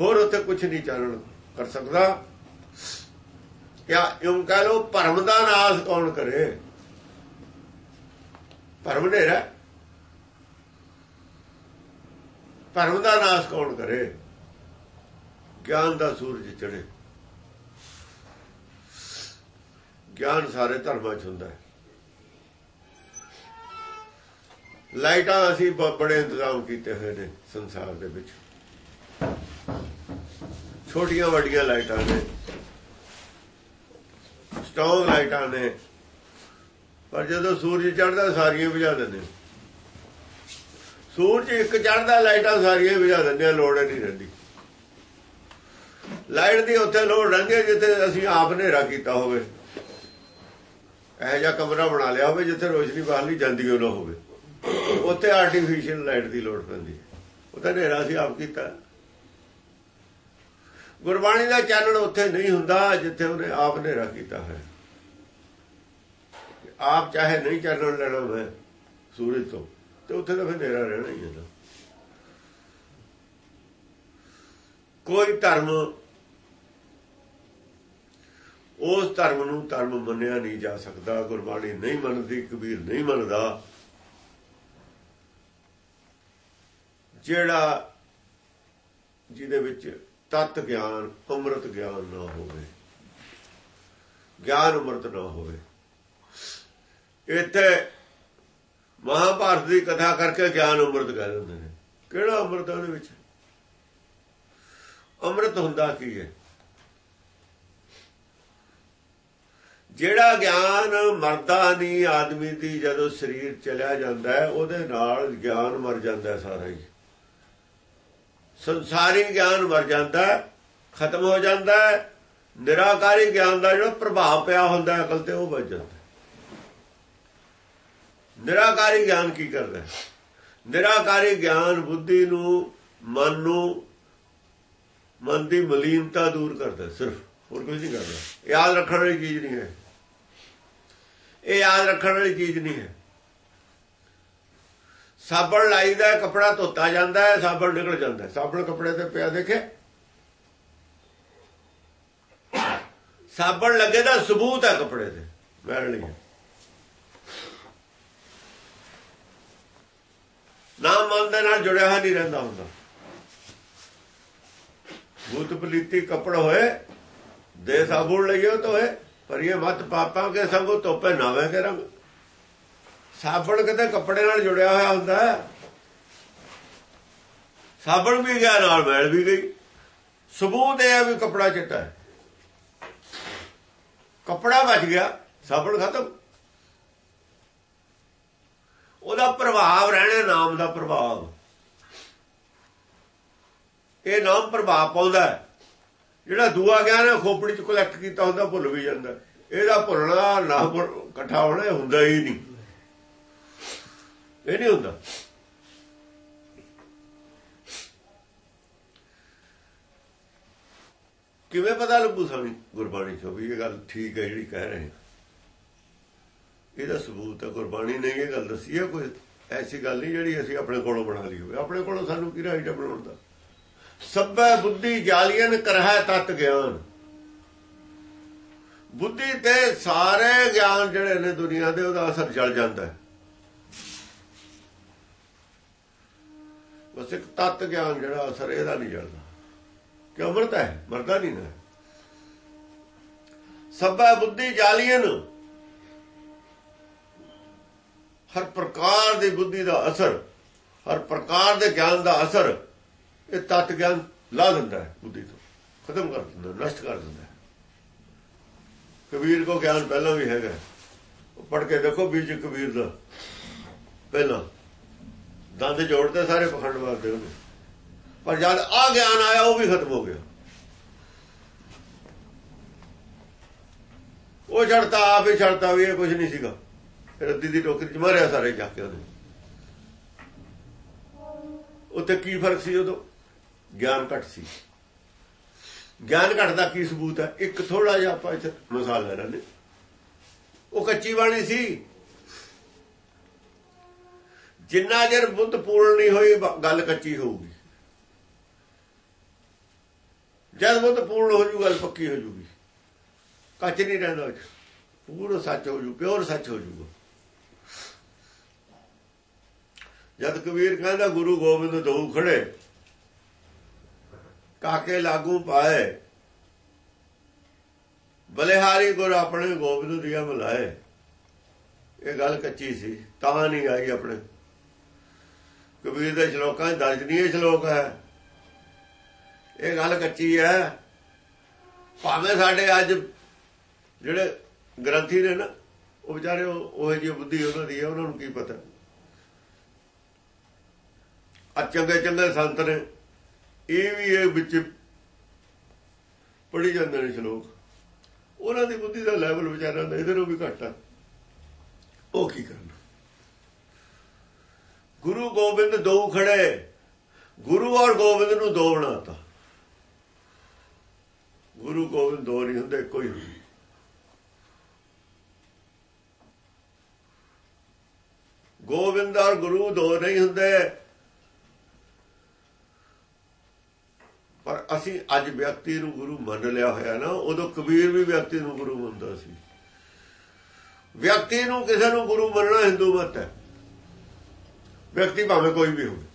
ਹੋਰ ਉੱਥੇ ਕੁਝ ਨਹੀਂ ਚਾਨਣ ਕਰ ਸਕਦਾ। ਕਿਆ ਇਉਂ ਕਹ ਲੋ ਭਰਮ ਦਾ ਨਾਸ ਕੌਣ ਕਰੇ? ਭਰਮ ਨੇਰਾ ਭਰਮ ਦਾ ਨਾਸ ਕੌਣ ਕਰੇ? ਗਿਆਨ ਦਾ ਸੂਰਜ ਚੜੇ ਗਿਆਨ ਸਾਰੇ ਧਰਮਾਂ 'ਚ ਹੁੰਦਾ ਹੈ? ਲਾਈਟਾਂ ਅਸੀਂ ਬੜੇ ਇੰਤਜ਼ਾਮ ਕੀਤੇ ਹੋਏ ਨੇ ਸੰਸਾਰ ਦੇ ਵਿੱਚ। ਛੋਟੀਆਂ ਵੱਡੀਆਂ ਲਾਈਟਾਂ ਨੇ ਸਟ੍ਰੋਂਗ ਲਾਈਟਾਂ ਨੇ, ਪਰ ਜਦੋਂ ਸੂਰਜ ਚੜਦਾ ਸਾਰੀਆਂ ਬੁਝਾ ਦਿੰਦੇ ਸੂਰਜ ਇੱਕ ਚੜਦਾ ਲਾਈਟਾਂ ਸਾਰੀਆਂ ਬੁਝਾ ਦਿੰਦੇ ਲੋੜ ਨਹੀਂ ਰਹਿੰਦੀ। ਲਾਈਟ ਦੀ ਉੱਥੇ ਲੋੜ ਰਹਿੰਦੀ ਜਿੱਥੇ ਅਸੀਂ ਆਪ ਹਨੇਰਾ ਕੀਤਾ ਹੋਵੇ। ਇਹ ਜਿਹਾ ਕਮਰਾ ਬਣਾ ਲਿਆ ਹੋਵੇ ਜਿੱਥੇ ਰੋਸ਼ਨੀ ਬਾਹਰ ਨਹੀਂ ਉਹ ਨਾ ਹੋਵੇ। ਉੱਥੇ ਆਰਟੀਫੀਸ਼ੀਅਲ ਲਾਈਟ ਦੀ ਲੋੜ ਪੈਂਦੀ ਉਹ ਤਾਂ ਹਨੇਰਾ ਸੀ, ਆਪ ਕੀਤਾ। ਗੁਰਬਾਣੀ ਦਾ ਚਾਨਣ ਉੱਥੇ ਨਹੀਂ ਹੁੰਦਾ ਜਿੱਥੇ ਉਹਨੇ ਆਪ ਹਨੇਰਾ ਕੀਤਾ ਹੈ ਆਪ ਚਾਹੇ ਨਹੀਂ ਚਾਨਣ ਲੈਣਾ ਹੋਵੇ ਸੂਰਜ ਤੋਂ, ਤੇ ਉੱਥੇ ਤਾਂ ਫਿਰ ਹਨੇਰਾ ਰਹਿਣਾ ਹੀ ਹੈ ਕੋਈ ਧਰਮ ਉਸ ਧਰਮ ਨੂੰ ਧਰਮ ਮੰਨਿਆ ਨਹੀਂ ਜਾ ਸਕਦਾ, ਗੁਰਬਾਣੀ ਨਹੀਂ ਮੰਨਦੀ, ਕਬੀਰ ਨਹੀਂ ਮੰਨਦਾ। ਜਿਹੜਾ ਜਿਹਦੇ ਵਿੱਚ ਤਤ ਗਿਆਨ, ਅੰਮ੍ਰਿਤ ਗਿਆਨ ਨਾ ਹੋਵੇ, ਗਿਆਨ ਅੰਮ੍ਰਿਤ ਨਾ ਹੋਵੇ, ਇੱਥੇ ਮਹਾਭਾਰਤ ਦੀ ਕਥਾ ਕਰਕੇ ਗਿਆਨ ਅੰਮ੍ਰਿਤ ਕਹਿ ਦਿੰਦੇ ਨੇ। ਕਿਹੜਾ ਅੰਮ੍ਰਿਤ ਉਹਦੇ ਵਿੱਚ? ਅੰਮ੍ਰਿਤ ਹੁੰਦਾ ਕੀ ਹੈ? ਜਿਹੜਾ ਗਿਆਨ ਮਰਦਾ ਨਹੀਂ, ਆਦਮੀ ਦੀ ਜਦੋਂ ਸਰੀਰ ਚਲਿਆ ਜਾਂਦਾ ਹੈ, ਉਹਦੇ ਨਾਲ ਗਿਆਨ ਮਰ ਜਾਂਦਾ ਸਾਰਾ ਹੀ। ਸੰਸਾਰੀ ਗਿਆਨ ਮਰ ਜਾਂਦਾ ਖਤਮ ਹੋ ਜਾਂਦਾ ਨਿਰਾਕਾਰੀ ਗਿਆਨ ਦਾ ਜਿਹੜਾ ਪ੍ਰਭਾਵ ਪਿਆ ਹੁੰਦਾ ਅਕਲ ਤੇ ਉਹ ਬਚ ਜਾਂਦਾ ਨਿਰਾਕਾਰੀ ਗਿਆਨ ਕੀ ਕਰਦਾ ਨਿਰਾਕਾਰੀ ਗਿਆਨ ਬੁੱਧੀ ਨੂੰ, ਮਨ ਨੂੰ, ਮਨ ਦੀ ਮਲੀਨਤਾ ਦੂਰ ਕਰਦਾ ਸਿਰਫ। ਹੋਰ ਕੁਝ ਨਹੀਂ ਕਰਦਾ। ਯਾਦ ਰੱਖਣ ਵਾਲੀ ਚੀਜ਼ ਨਹੀਂ ਹੈ। ਇਹ ਯਾਦ ਰੱਖਣ ਵਾਲੀ ਚੀਜ਼ ਨਹੀਂ ਹੈ। ਸਾਬਣ ਲਾਈਦਾ, ਕਪੜਾ ਧੋਤਾ ਜਾਂਦਾ ਹੈ, ਸਾਬਣ ਨਿਕਲ ਜਾਂਦਾ ਸਾਬਣ ਕਪੜੇ ਤੇ ਪਿਆ ਦੇਖੇ। ਸਾਬਣ ਲੱਗੇ ਦਾ ਸਬੂਤ ਹੈ ਕਪੜੇ ਤੇ ਮੈਲ ਨਹੀਂ ਨਾਮ ਮਨ ਦੇ ਨਾਲ ਜੁੜਿਆ ਹੋਇਆ ਨਹੀਂ ਰਹਿੰਦਾ ਹੁੰਦਾ। ਭੂਤ ਪਲੀਤੀ ਕਪੜ ਹੋਏ, ਦੇ ਸਾਬਣ ਲਈਓ ਤੋਏ ਪਰ ਇਹ ਮਤ ਪਾਪਾਂ ਕੇ ਸੰਗੋ ਤੋਪੇ ਨਾਵੇਂ ਕੇ ਰੰਗ। ਸਾਬਣ ਕਿਤੇ ਕੱਪੜੇ ਨਾਲ ਜੁੜਿਆ ਹੋਇਆ ਹੁੰਦਾ ਸਾਬਣ ਵੀ ਗਿਆ, ਨਾਲ ਮੈਲ ਵੀ ਗਈ। ਸਬੂਤ ਇਹ ਹੈ ਵੀ ਕੱਪੜਾ ਚਿੱਟਾ ਹੈ। ਕਪੜਾ ਬਚ ਗਿਆ, ਸਾਬਣ ਖਤਮ। ਉਹਦਾ ਪ੍ਰਭਾਵ ਰਹਿਣਾ ਨਾਮ ਦਾ ਪ੍ਰਭਾਵ। ਇਹ ਨਾਮ ਪ੍ਰਭਾਵ ਪਾਉਂਦਾ ਜਿਹੜਾ ਦੂਆ ਗਿਆਨ ਹੈ ਖੋਪੜੀ ਚ ਕਲੈਕਟ ਕੀਤਾ ਹੁੰਦਾ, ਭੁੱਲ ਵੀ ਜਾਂਦਾ। ਇਹਦਾ ਭੁੱਲਣਾ ਨਾ ਇਕੱਠਾ ਹੋਣਾ ਹੁੰਦਾ ਹੀ ਨਹੀਂ। ਇਹ ਨਹੀਂ ਹੁੰਦਾ। ਕਿਵੇਂ ਪਤਾ ਲੱਗੂ ਸਾਨੂੰ ਗੁਰਬਾਣੀ ਚੋਂ ਵੀ ਇਹ ਗੱਲ ਠੀਕ ਹੈ ਜਿਹੜੀ ਕਹਿ ਰਹੇ ਇਹਦਾ ਸਬੂਤ ਹੈ ਗੁਰਬਾਣੀ ਨੇ ਇਹ ਗੱਲ ਦੱਸੀ ਹੈ, ਕੋਈ ਐਸੀ ਗੱਲ ਨਹੀਂ ਜਿਹੜੀ ਅਸੀਂ ਆਪਣੇ ਕੋਲੋਂ ਬਣਾ ਲਈ ਹੋਵੇ। ਆਪਣੇ ਕੋਲੋਂ ਸਾਨੂੰ ਕੀ ਰਾਈਟ ਬਣਾਉਣ ਦਾ? ਸਭੈ ਬੁੱਧੀ ਜਾਲੀਨ ਕਰਹਿ ਤਤ ਗਿਆਨ। ਬੁੱਧੀ ਤੇ ਸਾਰੇ ਗਿਆਨ ਜਿਹੜੇ ਨੇ ਦੁਨੀਆ ਦੇ, ਉਹਦਾ ਅਸਰ ਜਲ ਜਾਂਦਾ ਹੈ। ਬਸ ਇੱਕ ਤਤ ਗਿਆਨ ਜਿਹੜਾ ਅਸਰ ਇਹਦਾ ਨਹੀਂ ਜਲਦਾ। ਕਿ ਅਮਰਤ ਹੈ? ਮਰਦਾ ਨਹੀਂ ਨਾ। ਸਭੈ ਬੁੱਧੀ ਜਾਲੀਨ ਹਰ ਪ੍ਰਕਾਰ ਦੀ ਬੁੱਧੀ ਦਾ ਅਸਰ, ਹਰ ਪ੍ਰਕਾਰ ਦੇ ਗਿਆਨ ਦਾ ਅਸਰ ਇਹ ਤਤ ਗਿਆਨ ਲਾ ਦਿੰਦਾ ਹੈ ਬੁੱਧੀ ਤੋਂ। ਖਤਮ ਕਰ ਦਿੰਦਾ, ਨਸ਼ਟ ਕਰ ਦਿੰਦਾ ਕਬੀਰ ਕੋ ਗਿਆਨ ਪਹਿਲਾਂ ਵੀ ਹੈਗਾ ਪੜ ਕੇ ਦੇਖੋ ਬੀਜ ਕਬੀਰ ਦਾ। ਪਹਿਲਾਂ। ਦੰਦ ਜੋੜਦੇ ਸਾਰੇ ਪਖੰਡ ਮਾਰਦੇ ਉਹਨੇ। ਪਰ ਜਦ ਆ ਗਿਆਨ ਆਇਆ, ਉਹ ਵੀ ਖਤਮ ਹੋ ਗਿਆ। ਉਹ ਛੜਤਾ ਆਪ ਹੀ ਛੜਤਾ ਵੀ ਇਹ ਕੁਝ ਨਹੀਂ ਸੀਗਾ। ਰੱਦੀ ਦੀ ਟੋਕਰੀ ਚ ਮਾਰਿਆ ਸਾਰੇ ਜਾ ਕੇ ਉਹਨੇ। ਉੱਤੇ ਕੀ ਫ਼ਰਕ ਸੀ ਉਦੋਂ? ਗਿਆਨ ਘਟ ਸੀ। ਗਿਆਨ ਘਟ ਦਾ ਕੀ ਸਬੂਤ ਹੈ? ਇੱਕ ਥੋੜਾ ਜਿਹਾ ਆਪਾਂ ਇੱਥੇ ਮਿਸਾਲ ਲੈ ਰਹੇ ਉਹ ਕੱਚੀ ਬਾਣੀ ਸੀ। ਜਿੰਨਾ ਜਰ ਬੁੱਧ ਪੂਰਨ ਨਹੀਂ ਹੋਈ ਗੱਲ ਕੱਚੀ ਹੋਊਗੀ। ਜਦ ਬੁੱਧ ਪੂਰਨ ਹੋ ਜੂ, ਗੱਲ ਪੱਕੀ ਹੋ ਜੂਗੀ। ਕੱਚ ਨਹੀਂ ਰਹਿੰਦਾ ਪੂਰਾ ਸੱਚ ਹੋ ਜੂ, ਪਿਓਰ ਸੱਚ ਹੋ ਜੂਗਾ। ਜਦ ਕਬੀਰ ਕਹਿੰਦਾ, ਗੁਰੂ ਗੋਬਿੰਦ ਦੋ ਖੜੇ। ਕਾਕੇ ਲਾਗੂ ਪਾਏ। ਬਲਿਹਾਰੀ ਗੁਰ ਆਪਣੇ ਗੋਬਿੰਦ ਦੀਆਂ ਬੁਲਾਏ ਇਹ ਗੱਲ ਕੱਚੀ ਸੀ, ਤਾਂ ਨਹੀਂ ਆਈ ਆਪਣੇ। ਕਬੀਰ ਦੇ ਸ਼ਲੋਕਾਂ ਚ ਦਰਜ ਨਹੀਂ ਇਹ ਸ਼ਲੋਕ ਹੈ। ਇਹ ਗੱਲ ਕੱਚੀ ਹੈ। ਭਾਵੇਂ ਸਾਡੇ ਅੱਜ ਜਿਹੜੇ ਗ੍ਰੰਥੀ ਨੇ ਨਾ, ਉਹ ਵਿਚਾਰੇ ਉਹ ਜਿਹੀ ਬੁੱਧੀ ਉਹਨਾਂ ਦੀ ਹੈ, ਉਹਨਾਂ ਨੂੰ ਕੀ ਪਤਾ। ਆ ਚੰਗੇ ਚੰਗੇ ਸੰਤ ਨੇ ਇਹ ਵੀ ਇਹ ਵਿੱਚ ਪੜੀ ਜਾਂਦੇ ਨੇ ਸ਼ਲੋਕ। ਉਹਨਾਂ ਦੀ ਬੁੱਧੀ ਦਾ ਲੈਵਲ ਵਿਚਾਰਾਂ ਦਾ ਇਹਦੇ ਨੂੰ ਵੀ ਘੱਟ ਆ। ਉਹ ਕੀ ਕਰਨਾ? ਗੁਰੂ ਗੋਬਿੰਦ ਦੋ ਖੜੇ। ਗੁਰੂ ਔਰ ਗੋਬਿੰਦ ਨੂੰ ਦੋ ਬਣਾਤਾ। ਗੁਰੂ ਗੋਬਿੰਦ ਦੋ ਨਹੀਂ ਹੁੰਦੇ ਕੋਈ ਗੋਬਿੰਦ ਔਰ ਗੁਰੂ ਦੋ ਨਹੀਂ ਹੁੰਦੇ। ਪਰ ਅਸੀਂ ਅੱਜ ਵਿਅਕਤੀ ਨੂੰ ਗੁਰੂ ਮੰਨ ਲਿਆ ਹੋਇਆ ਨਾ, ਉਦੋਂ ਕਬੀਰ ਵੀ ਵਿਅਕਤੀ ਨੂੰ ਗੁਰੂ ਮੰਨਦਾ ਸੀ। ਵਿਅਕਤੀ ਨੂੰ ਕਿਸੇ ਨੂੰ ਗੁਰੂ ਮੰਨਣਾ ਹਿੰਦੂ ਮਤ ਹੈ। ਵਿਅਕਤੀ ਭਾਵੇਂ ਕੋਈ ਵੀ ਹੋਵੇ।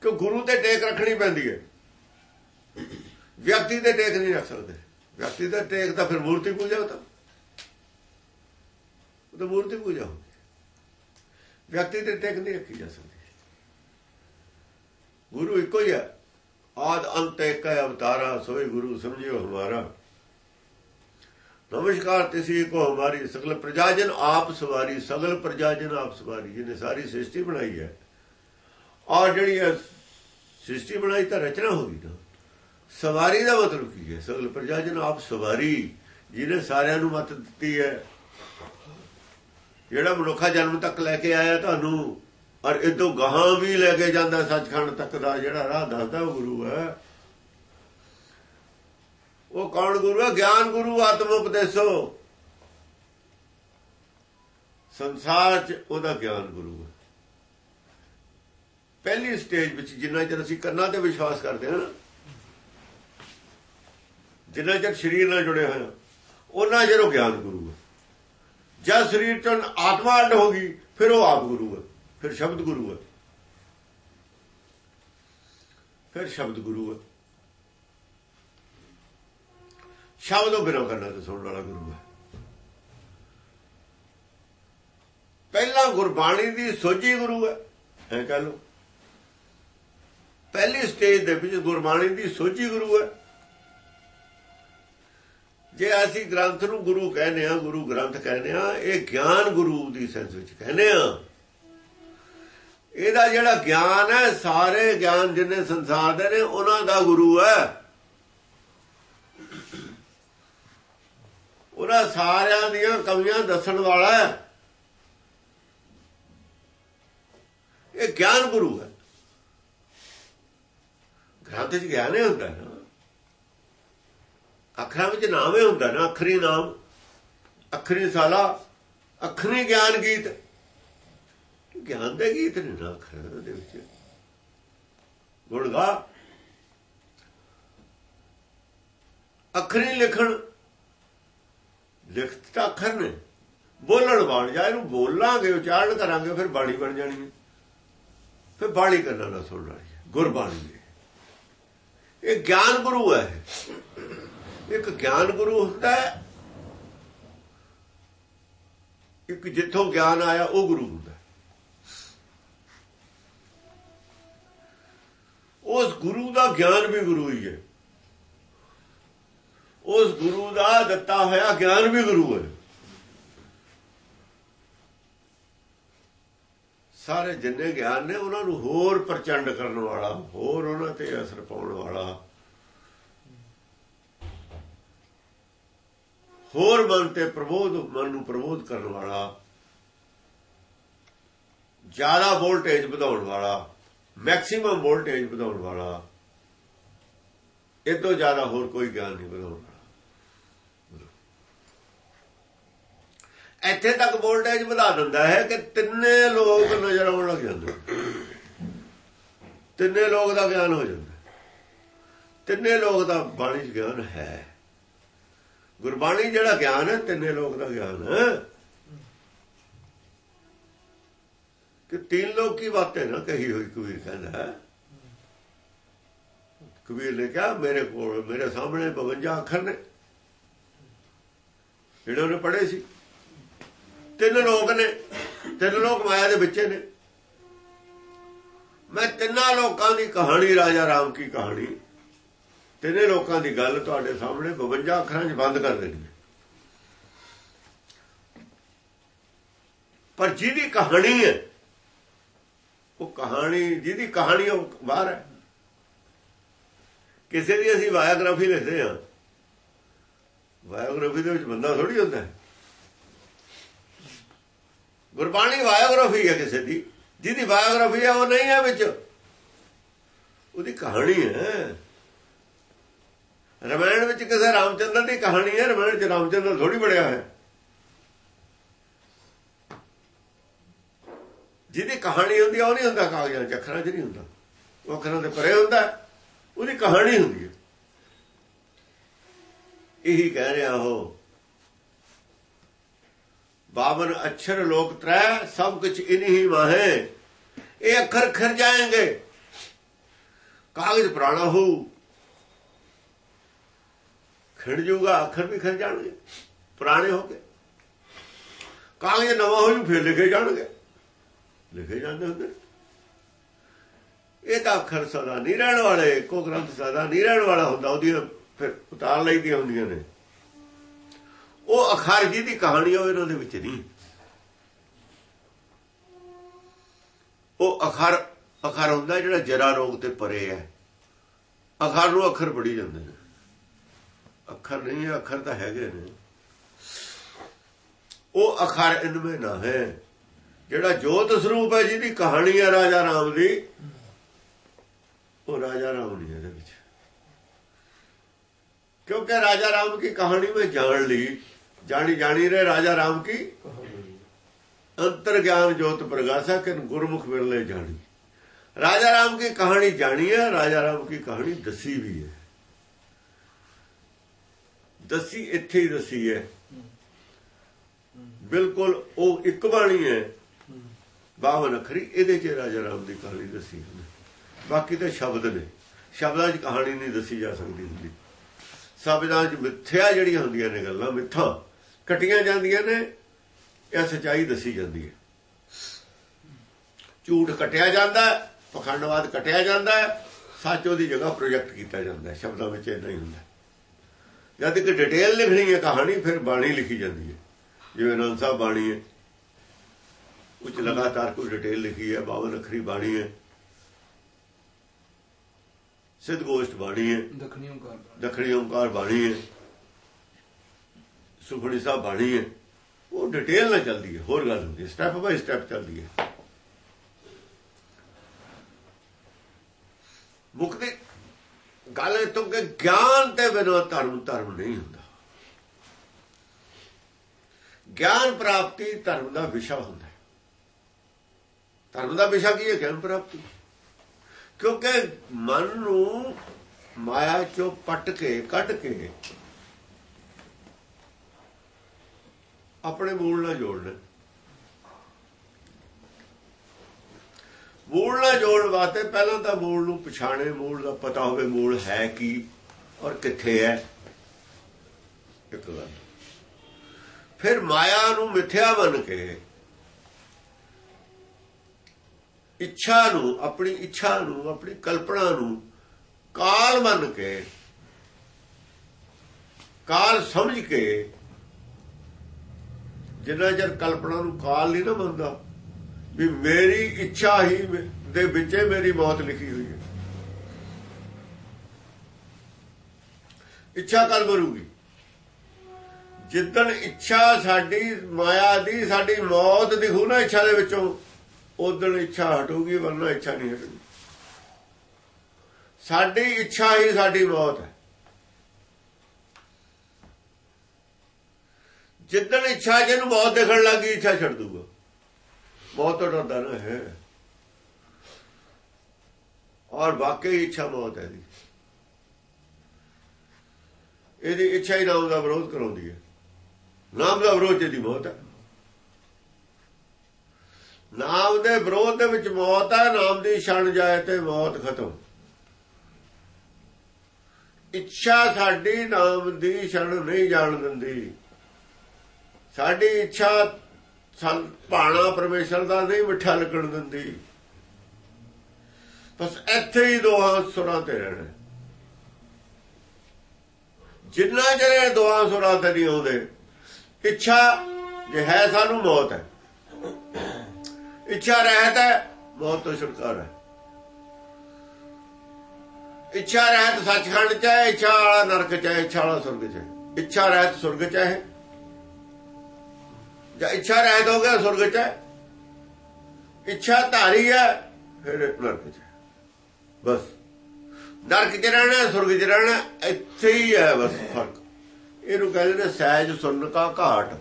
ਕਿ ਗੁਰੂ ਤੇ ਟੇਕ ਰੱਖਣੀ ਪੈਂਦੀ ਹੈ? ਵਿਅਕਤੀ ਤੇ ਟੇਕ ਨਹੀਂ ਰੱਖ ਸਕਦੇ। ਵਿਅਕਤੀ ਤੇ ਟੇਕ ਤਾਂ ਫਿਰ ਮੂਰਤੀ ਪੂਜਾ ਹੁੰਦਾ ਉਹ ਤਾਂ ਮੂਰਤੀ ਪੂਜਾ ਹੁੰਦੀ ਵਿਅਕਤੀ ਤੇ ਟੇਕ ਨਹੀਂ ਰੱਖੀ ਜਾ ਸਕਦੀ। ਗੁਰੂ ਇੱਕੋ ਹੀ ਹੈ। ਆਦ ਅੰਤ ਇੱਕ ਹੈ, ਅਵਤਾਰਾ ਸੋਈ ਗੁਰੂ ਸਮਝਿਓ ਹਮਾਰਾ। ਨਮਸਕਾਰ ਤਿਸੀ ਕੋ ਹਮਾਰੀ ਸਗਲ ਪ੍ਰਜਾਜਨ ਆਪ ਸਵਾਰੀ, ਸਗਲ ਪ੍ਰਜਾਜਨ ਆਪ ਸਵਾਰੀ, ਜਿਹਨੇ ਸਾਰੀ ਸ੍ਰਿਸ਼ਟੀ ਬਣਾਈ ਹੈ। ਔਰ ਜਿਹੜੀ ਹੈ ਸ੍ਰਿਸ਼ਟੀ ਬਣਾਈ ਤਾਂ ਰਚਨਾ ਹੋ ਗਈ ਨਾ ਸਵਾਰੀ ਦਾ ਮਤਲਬ ਕੀ ਹੈ? ਸਗਲ ਪ੍ਰਜਾਜਨ ਆਪ ਸਵਾਰੀ, ਜਿਹਨੇ ਸਾਰਿਆਂ ਨੂੰ ਮਤ ਦਿੱਤੀ ਹੈ। ਜਿਹੜਾ ਮਨੁੱਖਾ ਜਨਮ ਤੱਕ ਲੈ ਕੇ ਆਇਆ ਤੁਹਾਨੂੰ ਔਰ ਇਦੋਂ ਗਾਹਾਂ ਵੀ ਲੈ ਕੇ ਜਾਂਦਾ ਸੱਚਖੰਡ ਤੱਕ ਦਾ ਜਿਹੜਾ ਰਾਹ ਦੱਸਦਾ ਉਹ ਗੁਰੂ ਹੈ। ਉਹ ਕੌਣ ਗੁਰੂ ਹੈ? ਗਿਆਨ ਗੁਰੂ ਆਤਮ ਉਪਦੇਸੋ ਸੰਸਾਰ 'ਚ ਉਹਦਾ ਗਿਆਨ ਗੁਰੂ ਹੈ। ਪਹਿਲੀ ਸਟੇਜ ਵਿੱਚ ਜਿੰਨਾ ਚਿਰ ਅਸੀਂ ਕੰਨਾਂ ਤੇ ਵਿਸ਼ਵਾਸ ਕਰਦੇ ਹਾਂ ਜਿੰਨਾ ਚਿਰ ਸਰੀਰ ਨਾਲ ਜੁੜੇ ਹੋਏ ਉਹਨਾਂ ਚਿਰ ਉਹ ਗਿਆਨ ਗੁਰੂ ਹੈ। ਜਦ ਸਰੀਰ ਤੋਂ ਆਤਮਾ ਅੱਡ ਹੋ ਗਈ, ਫਿਰ ਉਹ ਆਪ ਗੁਰੂ ਹੈ। ਫਿਰ ਸ਼ਬਦ ਗੁਰੂ ਹੈ। ਫਿਰ ਸ਼ਬਦ ਗੁਰੂ ਹੈ। ਸ਼ਬਦੋਂ ਉਹ ਬਿਰੋ ਕਰਨਾ ਤੇ ਸੁਣਨ ਵਾਲਾ ਗੁਰੂ ਹੈ। ਪਹਿਲਾਂ ਗੁਰਬਾਣੀ ਦੀ ਸੋਝੀ ਗੁਰੂ ਹੈ। ਐ ਕਹ ਲੋ ਪਹਿਲੀ ਸਟੇਜ ਦੇ ਵਿੱਚ ਗੁਰਬਾਣੀ ਦੀ ਸੋਝੀ ਗੁਰੂ ਹੈ। ਜੇ ਅਸੀਂ ਗ੍ਰੰਥ ਨੂੰ ਗੁਰੂ ਕਹਿੰਦੇ ਆ ਗੁਰੂ ਗ੍ਰੰਥ ਕਹਿੰਦੇ ਆ ਇਹ ਗਿਆਨ ਗੁਰੂ ਦੀ ਸੈਂਸ ਵਿੱਚ ਕਹਿੰਦੇ ਆ ਇਹਦਾ ਜਿਹੜਾ ਗਿਆਨ ਹੈ, ਸਾਰੇ ਗਿਆਨ ਜਿੰਨੇ ਸੰਸਾਰ ਦੇ ਨੇ, ਉਹਨਾਂ ਦਾ ਗੁਰੂ ਹੈ। ਉਹਨਾਂ ਸਾਰਿਆਂ ਦੀਆਂ ਕਮੀਆਂ ਦੱਸਣ ਵਾਲਾ ਹੈ। ਇਹ ਗਿਆਨ ਗੁਰੂ ਹੈ। ਗ੍ਰੰਥ ਚ ਗਿਆਨ ਹੀ ਹੁੰਦਾ ਨਾ। ਅੱਖਰਾਂ ਵਿੱਚ ਨਾਮ ਹੀ ਹੁੰਦਾ ਨਾ, ਅਖਰੀ ਨਾਮ, ਅਖਰੀ ਸਾਲਾ, ਅਖਰੀ ਗਿਆਨ ਗੀਤ। ਗਿਆਨ ਦੇ ਗੀਤ ਨੇ ਨਾ ਉਹਦੇ ਵਿੱਚ। ਗੁਣਗਾ ਅੱਖਰੀ ਲਿਖਣ, ਲਿਖਤ ਤਾਂ ਅੱਖਰ ਨੇ। ਬੋਲਣ ਬਣ ਜਾ, ਇਹਨੂੰ ਬੋਲਾਂਗੇ, ਉਚਾਰਨ ਕਰਾਂਗੇ, ਫਿਰ ਬਾਣੀ ਬਣ ਜਾਣੀ ਹੈ। ਫਿਰ ਬਾਣੀ ਕਰਨਾ ਨਾ ਸੁਣ ਵਾਲੀ ਗੁਰਬਾਣੀ ਇਹ ਗਿਆਨ ਗੁਰੂ ਹੈ। ਇੱਕ ਗਿਆਨ ਗੁਰੂ ਹੁੰਦਾ ਹੈ। ਇੱਕ ਜਿੱਥੋਂ ਗਿਆਨ ਆਇਆ, ਉਹ ਗੁਰੂ ਹੁੰਦਾ ਉਸ ਗੁਰੂ ਦਾ ਗਿਆਨ ਵੀ ਗੁਰੂ ਹੀ। ਹੈ ਉਸ ਗੁਰੂ ਦਾ ਦਿੱਤਾ ਹੋਇਆ ਗਿਆਨ ਵੀ ਗੁਰੂ ਹੈ। ਸਾਰੇ ਜਿੰਨੇ ਗਿਆਨ ਨੇ, ਉਹਨਾਂ ਨੂੰ ਹੋਰ ਪ੍ਰਚੰਡ ਕਰਨ ਵਾਲਾ, ਹੋਰ ਉਹਨਾਂ ਤੇ ਅਸਰ ਪਾਉਣ ਵਾਲਾ। ਹੋਰ ਮਨ ਤੇ ਪ੍ਰਬੋਧ, ਮਨ ਨੂੰ ਪ੍ਰਬੋਧ ਕਰਨ ਵਾਲਾ। ਜ਼ਿਆਦਾ ਵੋਲਟੇਜ ਵਧਾਉਣ ਵਾਲਾ। ਮੈਕਸਿਮਮ ਵੋਲਟੇਜ ਵਧਾਉਣ ਵਾਲਾ। ਇਹ ਤੋਂ ਜ਼ਿਆਦਾ ਹੋਰ ਕੋਈ ਗਿਆਨ ਨਹੀਂ ਵਧਾਉਣ ਵਾਲਾ। ਇੱਥੇ ਤੱਕ ਵੋਲਟੇਜ ਵਧਾ ਦਿੰਦਾ ਹੈ ਕਿ ਤਿੰਨੇ ਲੋਕ ਨਜ਼ਰ ਆਉਣ ਲੱਗ ਜਾਂਦੇ ਤਿੰਨੇ ਲੋਕ ਦਾ ਗਿਆਨ ਹੋ ਜਾਂਦਾ। ਤਿੰਨੇ ਲੋਕ ਦਾ ਬਾਣੀ ਚ ਗਿਆਨ ਹੈ। ਗੁਰਬਾਣੀ ਜਿਹੜਾ ਗਿਆਨ ਹੈ, ਤਿੰਨੇ ਲੋਕ ਦਾ ਗਿਆਨ ਹੈ। ਕਿ ਤਿੰਨ ਲੋਕ ਕੀ ਬਾतें ਨਾ ਕਹੀ ਹੋਈ ਕਬੀਰ ਕਹਿੰਦਾ ਕਬੀਰ ਨੇ ਕਿਹਾ, ਮੇਰੇ ਕੋਲ, ਮੇਰੇ ਸਾਹਮਣੇ 52 ਅੱਖਰ ਨੇ। ਜਿਹੜੇ ਉਹਨੇ ਪੜ੍ਹੇ ਸੀ। ਤਿੰਨ ਲੋਕ ਨੇ। ਤਿੰਨ ਲੋਕ ਮਾਇਆ ਦੇ ਵਿੱਚ ਨੇ। ਮੈਂ ਤਿੰਨਾਂ ਲੋਕਾਂ ਦੀ ਕਹਾਣੀ, ਰਾਜਾ ਰਾਮ ਕੀ ਕਹਾਣੀ, ਤਿੰਨੇ ਲੋਕਾਂ ਦੀ ਗੱਲ ਤੁਹਾਡੇ ਸਾਹਮਣੇ 52 ਅੱਖਰਾਂ 'ਚ ਬੰਦ ਕਰ ਦੇਣੀ ਪਰ ਜਿਹਦੀ ਕਹਾਣੀ ਹੈ ਉਹ ਕਹਾਣੀ, ਜਿਹਦੀ ਕਹਾਣੀ ਉਹ ਬਾਹਰ ਹੈ। ਕਿਸੇ ਦੀ ਅਸੀਂ ਬਾਇਓਗ੍ਰਾਫੀ ਲਿਖਦੇ ਹਾਂ। ਬਾਇਓਗ੍ਰਾਫੀ ਦੇ ਵਿੱਚ ਬੰਦਾ ਥੋੜੀ ਹੁੰਦਾ ਹੈ। ਗੁਰਬਾਣੀ ਬਾਇਓਗ੍ਰਾਫੀ ਹੈ ਕਿਸੇ ਦੀ। ਜਿਹਦੀ ਬਾਇਓਗ੍ਰਾਫੀ ਹੈ, ਉਹ ਨਹੀਂ ਹੈ ਵਿੱਚ। ਉਹਦੀ ਕਹਾਣੀ ਹੈ। ਰਮਾਇਣ ਵਿੱਚ ਕਿਸੇ ਰਾਮਚੰਦਰ ਦੀ ਕਹਾਣੀ ਹੈ। ਰਮਾਇਣ ਚ ਰਾਮਚੰਦਰ ਥੋੜੀ ਬੜਿਆ ਹੈ। ਜਿਹਦੀ ਕਹਾਣੀ ਹੁੰਦੀ ਆ, ਉਹ ਨਹੀਂ ਹੁੰਦਾ ਕਾਗਜ਼ਾਂ 'ਚ ਅੱਖਰਾਂ 'ਚ ਨਹੀਂ ਹੁੰਦਾ। ਉਹ ਅੱਖਰਾਂ ਦੇ ਪਰੇ ਹੁੰਦਾ, ਉਹਦੀ ਕਹਾਣੀ ਹੁੰਦੀ ਹੈ ਇਹੀ ਕਹਿ ਰਿਹਾ ਉਹ। ਬਾਵਨ ਅੱਖਰ ਲੋਕ ਤ੍ਰੈ, ਸਭ ਕੁਝ ਇਨਹੀ ਵਾਹੇ। ਇਹ ਅੱਖਰ ਖਿਰ ਜਾਏਗੇ। ਕਾਗਜ਼ ਪੁਰਾਣਾ ਹੋਊ ਖਿੜ ਜਾਊਗਾ, ਅੱਖਰ ਵੀ ਖਿਰ ਜਾਣਗੇ। ਪੁਰਾਣੇ ਹੋ ਗਏ ਕਾਗਜ਼ ਨਵਾਂ ਹੋ ਜੂ, ਫਿਰ ਲਿਖੇ ਜਾਣਗੇ। ਲਿਖੇ ਜਾਂਦੇ ਹੁੰਦੇ। ਇਹ ਤਾਂ ਅੱਖਰ ਸਦਾ ਨਹੀਂ ਰਹਿਣ ਵਾਲੇ ਕੋ ਗ੍ਰੰਥ ਸਦਾ ਨਹੀਂ ਰਹਿਣ ਵਾਲਾ ਹੁੰਦਾ ਉਹਦੀ ਫਿਰ ਉਤਾਰ ਲਈਦੀਆਂ ਹੁੰਦੀਆਂ ਨੇ। ਉਹ ਅਖਰ ਜੀ ਦੀ ਕਹਾਣੀ ਹੋਵੇ ਇਹਨਾਂ ਦੇ ਵਿੱਚ ਨਹੀਂ। ਉਹ ਅਖਰ ਅਖਰ ਹੁੰਦਾ ਜਿਹੜਾ ਜਰਾ ਰੋਗ ਤੇ ਪਰੇ ਹੈ। ਅਖਰ ਨੂੰ ਅੱਖਰ ਪੜੀ ਜਾਂਦੇ ਨੇ। ਅੱਖਰ ਨਹੀਂ ਹੈ ਅੱਖਰ ਤਾਂ ਹੈਗੇ ਨੇ। ਉਹ ਅਖਰ ਇਨਵੇਂ ਨਾ ਹੈ। ਜਿਹੜਾ ਜੋਤ ਸਰੂਪ ਹੈ ਜਿਹਦੀ ਕਹਾਣੀ ਹੈ ਰਾਜਾ ਰਾਮ ਦੀ, ਉਹ ਰਾਜਾ ਰਾਮ ਨਹੀਂ ਇਹਦੇ ਵਿੱਚ। ਕਿਉਂਕਿ ਰਾਜਾ ਰਾਮ ਦੀ ਕਹਾਣੀ ਮੈਂ ਜਾਣ ਲਈ, ਜਾਣੀ ਜਾਣੀ ਰਹੇ ਰਾਜਾ ਰਾਮ ਕੀ? ਅੰਤਰ ਗਿਆਨ ਜੋਤ ਪ੍ਰਗਾਸਾ ਕਿ ਗੁਰਮੁਖ ਮਿਲਨੇ ਜਾਣੀ। ਰਾਜਾ ਰਾਮ ਦੀ ਕਹਾਣੀ ਜਾਣੀ ਹੈ, ਰਾਜਾ ਰਾਮ ਦੀ ਕਹਾਣੀ ਦੱਸੀ ਵੀ ਹੈ। ਦੱਸੀ ਇੱਥੇ ਹੀ ਦੱਸੀ ਹੈ। ਬਿਲਕੁਲ ਉਹ ਇੱਕ ਬਾਣੀ ਹੈ ਬਾਵਨ ਅਖਰੀ ਇਹਦੇ 'ਚ ਰਾਜਾ ਰਾਮ ਦੀ ਕਹਾਣੀ ਦੱਸੀ ਹੈ ਬਾਕੀ ਤਾਂ ਸ਼ਬਦ ਨੇ। ਸ਼ਬਦਾਂ 'ਚ ਕਹਾਣੀ ਨਹੀਂ ਦੱਸੀ ਜਾ ਸਕਦੀ ਹੁੰਦੀ। ਸ਼ਬਦਾਂ 'ਚ ਮਿੱਥਿਆ ਜਿਹੜੀਆਂ ਹੁੰਦੀਆਂ ਨੇ ਗੱਲਾਂ, ਮਿੱਥਾ ਕਟੀਆਂ ਜਾਂਦੀਆਂ ਨੇ, ਇਹ ਸਚਾਈ ਦੱਸੀ ਜਾਂਦੀ ਹੈ। ਝੂਠ ਕਟਿਆ ਜਾਂਦਾ, ਪਖੰਡਵਾਦ ਕਟਿਆ ਜਾਂਦਾ, ਸੱਚ ਉਹਦੀ ਜਗ੍ਹਾ ਪ੍ਰੋਜੈਕਟ ਕੀਤਾ ਜਾਂਦਾ ਸ਼ਬਦਾਂ ਵਿੱਚ ਇਦਾਂ ਹੀ ਹੁੰਦਾ ਜਦ ਕਿ ਡਿਟੇਲ ਲਿਖਣੀ ਹੈ ਕਹਾਣੀ, ਫਿਰ ਬਾਣੀ ਲਿਖੀ ਜਾਂਦੀ ਹੈ। ਜਿਵੇਂ ਅਨੰਦ ਸਾਹਿਬ ਬਾਣੀ ਹੈ ਉੱਚ ਲਗਾਤਾਰ ਕੋਈ ਡਿਟੇਲ ਲਿਖੀ ਹੈ ਬਾਵਨ ਅੱਖਰੀ ਬਾਣੀ ਹੈ। ਸਿੱਧ ਗੋਸ਼ਟ ਬਾਣੀ ਹੈ। ਦਖਣੀ ਓੰਕਾਰ ਦਖਣੀ ਓੰਕਾਰ ਬਾਣੀ ਹੈ। ਸੁਖਣੀ ਸਾਹਿਬ ਬਾਣੀ ਹੈ। ਉਹ ਡਿਟੇਲ ਨਾਲ ਚੱਲਦੀ ਹੈ ਹੋਰ ਗੱਲ ਹੁੰਦੀ ਹੈ। ਸਟੈਪ ਬਾਈ ਸਟੈਪ ਚੱਲਦੀ ਹੈ। ਮੁਕਤੀ ਗੱਲ ਇਹ ਤੋਂ ਕਿ ਗਿਆਨ ਤੇ ਬਿਨਾਂ ਧਰਮ ਧਰਮ ਨਹੀਂ ਹੁੰਦਾ। ਗਿਆਨ ਪ੍ਰਾਪਤੀ ਧਰਮ ਦਾ ਵਿਸ਼ਾ ਹੁੰਦਾ ਧਰਮ ਦਾ ਵਿਸ਼ਾ ਕੀ ਹੈ? ਗਿਆਨ ਪ੍ਰਾਪਤੀ। ਕਿਉਂਕਿ ਮਨ ਨੂੰ ਮਾਇਆ ਚੋਂ ਪੱਟ ਕੇ, ਕੱਢ ਕੇ ਆਪਣੇ ਮੂਲ ਨਾਲ ਜੋੜਨਾ ਮੂਲ ਨਾਲ ਜੋੜਨ ਵਾਸਤੇ ਪਹਿਲਾਂ ਤਾਂ ਮੂਲ ਨੂੰ ਪਛਾਣੇ, ਮੂਲ ਦਾ ਪਤਾ ਹੋਵੇ ਮੂਲ ਹੈ ਕੀ ਔਰ ਕਿੱਥੇ ਹੈ। ਇੱਕ ਗੱਲ। ਫਿਰ ਮਾਇਆ ਨੂੰ ਮਿੱਥਿਆ ਬਣ ਕੇ ਇੱਛਾ ਨੂੰ, ਆਪਣੀ ਇੱਛਾ ਨੂੰ, ਆਪਣੀ ਕਲਪਨਾ ਨੂੰ ਕਾਲ ਮੰਨ ਕੇ, ਕਾਲ ਸਮਝ ਕੇ ਜਿੰਨਾ ਚਿਰ ਕਲਪਨਾ ਨੂੰ ਕਾਲ ਨਹੀਂ ਨਾ ਮੰਨਦਾ ਵੀ ਮੇਰੀ ਇੱਛਾ ਹੀ ਦੇ ਵਿੱਚ ਮੇਰੀ ਮੌਤ ਲਿਖੀ ਹੋਈ ਹੈ। ਇੱਛਾ ਕੱਲ ਮਰੂਗੀ ਜਿੱਦਣ ਇੱਛਾ ਸਾਡੀ, ਮਾਇਆ ਦੀ ਸਾਡੀ ਮੌਤ ਦਿਖੂ ਨਾ ਇੱਛਾ ਦੇ ਵਿੱਚੋਂ ਉਦੋਂ ਇੱਛਾ ਹਟੂਗੀ, ਵਰਨਾ ਇੱਛਾ ਨਹੀਂ ਹਟੂਗੀ। ਸਾਡੀ ਇੱਛਾ ਹੀ ਸਾਡੀ ਮੌਤ ਹੈ। ਜਿੱਦਣ ਇੱਛਾ ਜਿਹਨੂੰ ਮੌਤ ਦਿਖਣ ਲੱਗੀ ਇੱਛਾ ਛੱਡ ਦੂਗਾ। ਬਹੁਤ ਤੋਂ ਡਰਦਾ ਨਾ ਹੈ। ਔਰ ਵਾਕਈ ਇੱਛਾ ਬਹੁਤ ਹੈ ਦੀ ਇਹਦੀ ਇੱਛਾ ਹੀ ਨਾਮ ਦਾ ਵਿਰੋਧ ਕਰਾਉਂਦੀ ਹੈ। ਨਾਮ ਦਾ ਵਿਰੋਧ ਦੀ ਬਹੁਤ ਹੈ। ਨਾਮ ਦੇ ਵਿਰੋਧ ਦੇ ਵਿੱਚ ਮੌਤ ਹੈ ਨਾਮ ਦੀ ਛਣ ਜਾਏ ਤੇ ਮੌਤ ਖਤਮ। ਇੱਛਾ ਸਾਡੀ ਨਾਮ ਦੀ ਛਣ ਨਹੀਂ ਜਾਣ ਦਿੰਦੀ। ਸਾਡੀ ਇੱਛਾ ਸੰ, ਭਾਣਾ ਪਰਮੇਸ਼ਰ ਦਾ ਨਹੀਂ ਮਿੱਠਾ ਲੱਗਣ ਦਿੰਦੀ। ਬਸ ਇੱਥੇ ਹੀ ਦੋਹਾਂ ਸੁਰਾਂ ਤੇ ਰਹਿਣਾ। ਜਿੰਨਾ ਜਿਹੜੇ ਦੋਹਾਂ ਸੁਰਾਂ ਤੇ ਨਹੀਂ ਆਉਂਦੇ, ਇੱਛਾ ਜੇ ਹੈ ਸਾਨੂੰ ਮੌਤ ਹੈ। ਇੱਛਾ ਰਹਿਤ ਹੈ ਮੌਤ ਤੋਂ ਛੁਟਕਾਰਾ ਹੈ। ਇੱਛਾ ਰਹਿਤ ਸੱਚਖੰਡ ਚ ਹੈ, ਇੱਛਾ ਵਾਲਾ ਨਰਕ ਚ ਹੈ, ਇੱਛਾ ਵਾਲਾ ਸੁਰਗ ਚ ਹੈ। ਇੱਛਾ ਰਹਿਤ ਸੁਰਗ ਚ ਹੈ ਜਾਂ ਇੱਛਾ ਰਹਿਤ ਹੋ ਗਿਆ ਸੁਰਗ ਚ ਹੈ। ਇੱਛਾ ਧਾਰੀ ਹੈ, ਫਿਰ ਨਰਕ ਚ ਹੈ। ਬਸ। ਨਰਕ ਚ ਰਹਿਣਾ, ਸੁਰਗ ਚ ਰਹਿਣਾ, ਇੱਥੇ ਹੀ ਹੈ ਬਸ ਫ਼ਰਕ। ਇਹਨੂੰ ਕਹਿੰਦੇ ਨੇ ਸਹਿਜ ਸੁਣ ਕਾ ਘਾਟ।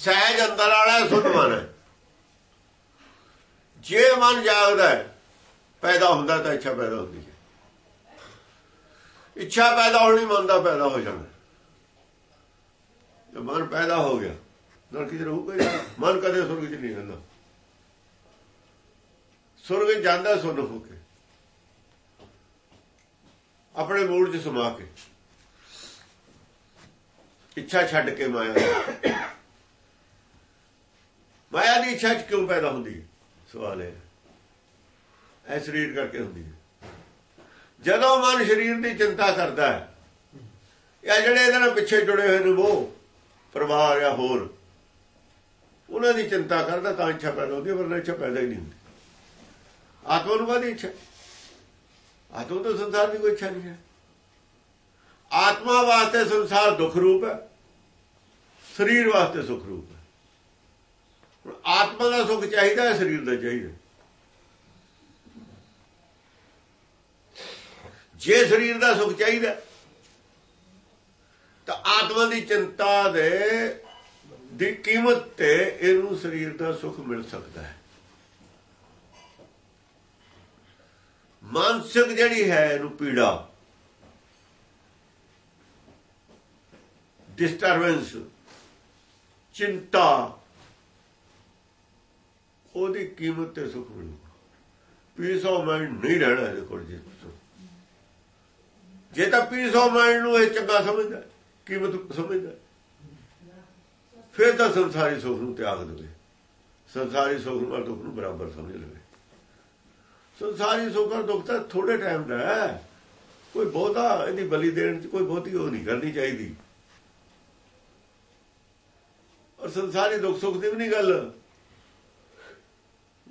ਸਹਿਜ ਅੰਦਰ ਵਾਲਾ ਸੁਧ ਮਨ ਹੈ। ਜੇ ਮਨ ਜਾਗਦਾ ਹੈ, ਪੈਦਾ ਹੁੰਦਾ ਤਾਂ ਇੱਛਾ ਪੈਦਾ ਹੁੰਦੀ ਹੈ। ਇੱਛਾ ਪੈਦਾ ਹੋਣੀ ਮਨ ਦਾ ਪੈਦਾ ਹੋ ਜਾਣਾ ਜੇ ਮਨ ਪੈਦਾ ਹੋ ਗਿਆ, ਨਰਕ ਚ ਰਹੂਗਾ ਮਨ ਕਦੇ ਸੁਰਗ ਚ ਨਹੀਂ ਰਹਿੰਦਾ। ਸੁਰਗ ਜਾਂਦਾ ਸੁਣ ਹੋ ਕੇ। ਆਪਣੇ ਮੂਲ ਚ ਸਮਾ ਕੇ। ਇੱਛਾ ਛੱਡ ਕੇ ਮਾਇਆ ਮਾਇਆ ਦੀ ਇੱਛਾ ਚ ਕਿਉਂ ਪੈਦਾ ਹੁੰਦੀ? ਸਵਾਲ ਹੈ। ਐ ਸਰੀਰ ਕਰਕੇ ਹੁੰਦੀ ਹੈ। ਜਦੋਂ ਮਨ ਸਰੀਰ ਦੀ ਚਿੰਤਾ ਕਰਦਾ ਹੈ, ਜਾਂ ਜਿਹੜੇ ਇਹਦੇ ਨਾਲ ਪਿੱਛੇ ਜੁੜੇ ਹੋਏ ਨੇ ਉਹ, ਪਰਿਵਾਰ ਜਾਂ ਹੋਰ, ਉਹਨਾਂ ਦੀ ਚਿੰਤਾ ਕਰਦਾ ਤਾਂ ਇੱਛਾ ਪੈਦਾ ਹੁੰਦੀ ਹੈ, ਵਰਨਾ ਇੱਛਾ ਪੈਦਾ ਹੀ ਨਹੀਂ ਹੁੰਦੀ। ਆਤਮਾ ਨੂੰ ਬਾਦੀ ਇੱਛਾ? ਆਤਮਾ ਤੋਂ ਸੰਸਾਰ ਦੀ ਕੋਈ ਇੱਛਾ ਨਹੀਂ ਹੈ। ਆਤਮਾ ਵਾਸਤੇ ਸੰਸਾਰ ਦੁੱਖ ਰੂਪ ਹੈ, ਸਰੀਰ ਵਾਸਤੇ ਸੁਖ ਰੂਪ ਆਤਮਾ ਦਾ ਸੁਖ ਚਾਹੀਦਾ ਹੈ ਸਰੀਰ ਦਾ ਚਾਹੀਦਾ। ਜੇ ਸਰੀਰ ਦਾ ਸੁਖ ਚਾਹੀਦਾ, ਤਾਂ ਆਤਮਾ ਦੀ ਚਿੰਤਾ ਦੇ, ਦੀ ਕੀਮਤ ਤੇ ਇਹਨੂੰ ਸਰੀਰ ਦਾ ਸੁਖ ਮਿਲ ਸਕਦਾ ਹੈ। ਮਾਨਸਿਕ ਜਿਹੜੀ ਹੈ, ਇਹਨੂੰ ਪੀੜਾ ਡਿਸਟਰਬੈਂਸ ਚਿੰਤਾ ਉਹਦੀ ਕੀਮਤ ਤੇ ਸੁਖ ਮਿਲੂ। ਪੀਸ ਆਫ ਮਾਈਂਡ ਨਹੀਂ ਰਹਿਣਾ ਇਹਦੇ ਕੋਲ ਜੀ ਜੇ ਤਾਂ ਪੀਸ ਆਫ ਮਾਈਂਡ ਨੂੰ ਇਹ ਚੰਗਾ ਸਮਝਦਾ ਕੀਮਤ ਸਮਝਦਾ ਫਿਰ ਤਾਂ ਸੰਸਾਰੀ ਸੁਖ ਨੂੰ ਤਿਆਗ ਦੇਵੇ। ਸੰਸਾਰੀ ਸੁਖ ਨੂੰ ਦੁੱਖ ਨੂੰ ਬਰਾਬਰ ਸਮਝ ਲਵੇ। ਸੰਸਾਰੀ ਸੁੱਖ ਔਰ ਦੁੱਖ ਤਾਂ ਥੋੜੇ ਟਾਈਮ ਦਾ ਹੈ। ਕੋਈ ਬਹੁਤਾ ਇਹਦੀ ਬਲੀ ਦੇਣ ਚ ਕੋਈ ਬਹੁਤੀ ਉਹ ਨਹੀਂ ਕਰਨੀ ਚਾਹੀਦੀ। ਔਰ ਸੰਸਾਰੀ ਦੁੱਖ ਸੁੱਖ ਦੀ ਵੀ ਨਹੀਂ ਗੱਲ।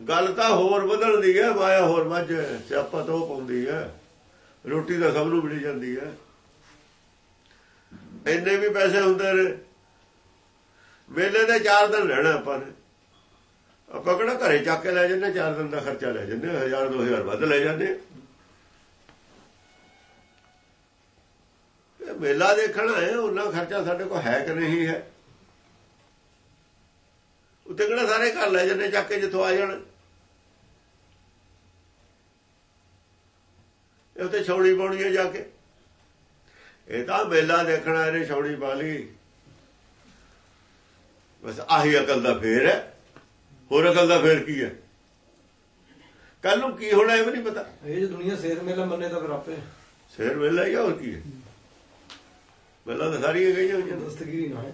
ਗੱਲ ਤਾਂ ਹੋਰ ਵਧਣ ਦੀ ਹੈ ਮਾਇਆ ਹੋਰ ਵੱਜ ਸਿਆਪਾ ਤੋਂ ਪਾਉਂਦੀ ਹੈ। ਰੋਟੀ ਤਾਂ ਸਭ ਨੂੰ ਮਿਲ ਜਾਂਦੀ ਹੈ। ਇੰਨੇ ਵੀ ਪੈਸੇ ਹੁੰਦੇ ਨੇ। ਮੇਲੇ ਦੇ 4 ਦਿਨ ਰਹਿਣਾ ਆਪਾਂ ਨੇ। ਆਪਾਂ ਕਿਹੜਾ ਘਰੇ ਚੱਕ ਕੇ ਲੈ ਜੰਨੇ 4 ਦਿਨ ਦਾ ਖਰਚਾ ਲੈ ਜੰਨੇ 1000 2000 ਵੱਧ ਲੈ ਜਾਂਦੇ ਇਹ ਮੇਲਾ ਦੇਖਣਾ ਹੈ, ਉਹਨਾਂ ਖਰਚਾ ਸਾਡੇ ਕੋਲ ਹੈ ਕਿ ਨਹੀਂ ਹੈ? ਉੱਤੇ ਕਿਹੜਾ ਸਾਰੇ ਘਰ ਲੈ ਜੰਨੇ ਚੱਕ ਕੇ ਜਿੱਥੋਂ ਆ ਜਾਣ। ਇਹ ਉੱਤੇ ਛੌੜੀ ਪਾਉਣੀ ਹੈ ਜਾ ਕੇ। ਇਹ ਤਾਂ ਮੇਲਾ ਦੇਖਣਾ ਇਹਨੇ ਛੌੜੀ ਪਾ ਲਈ। ਬਸ ਆਹੀ ਅਕਲ ਦਾ ਫੇਰ ਹੈ। ਹੋਰ ਅਕਲ ਦਾ ਫੇਰ ਕੀ ਹੈ? ਕੱਲ ਨੂੰ ਕੀ ਹੋਣਾ ਇਹ ਵੀ ਨਹੀਂ ਪਤਾ। ਇਹ ਜੇ ਦੁਨੀਆ ਸੇਰ ਮੇਲਾ ਮੰਨੇ ਤਾਂ ਫਿਰ ਆਪੇ। ਫੇਰ ਮੇਲਾ ਹੀ ਹੋਰ ਕੀ ਹੈ? ਮੇਲਾ ਤਾਂ ਸਾਰੀਆਂ ਗਈਆਂ ਹੋਈਆਂ। ਨੇ। ਦਸਤਗੀਰੀ ਨਾ ਹੈ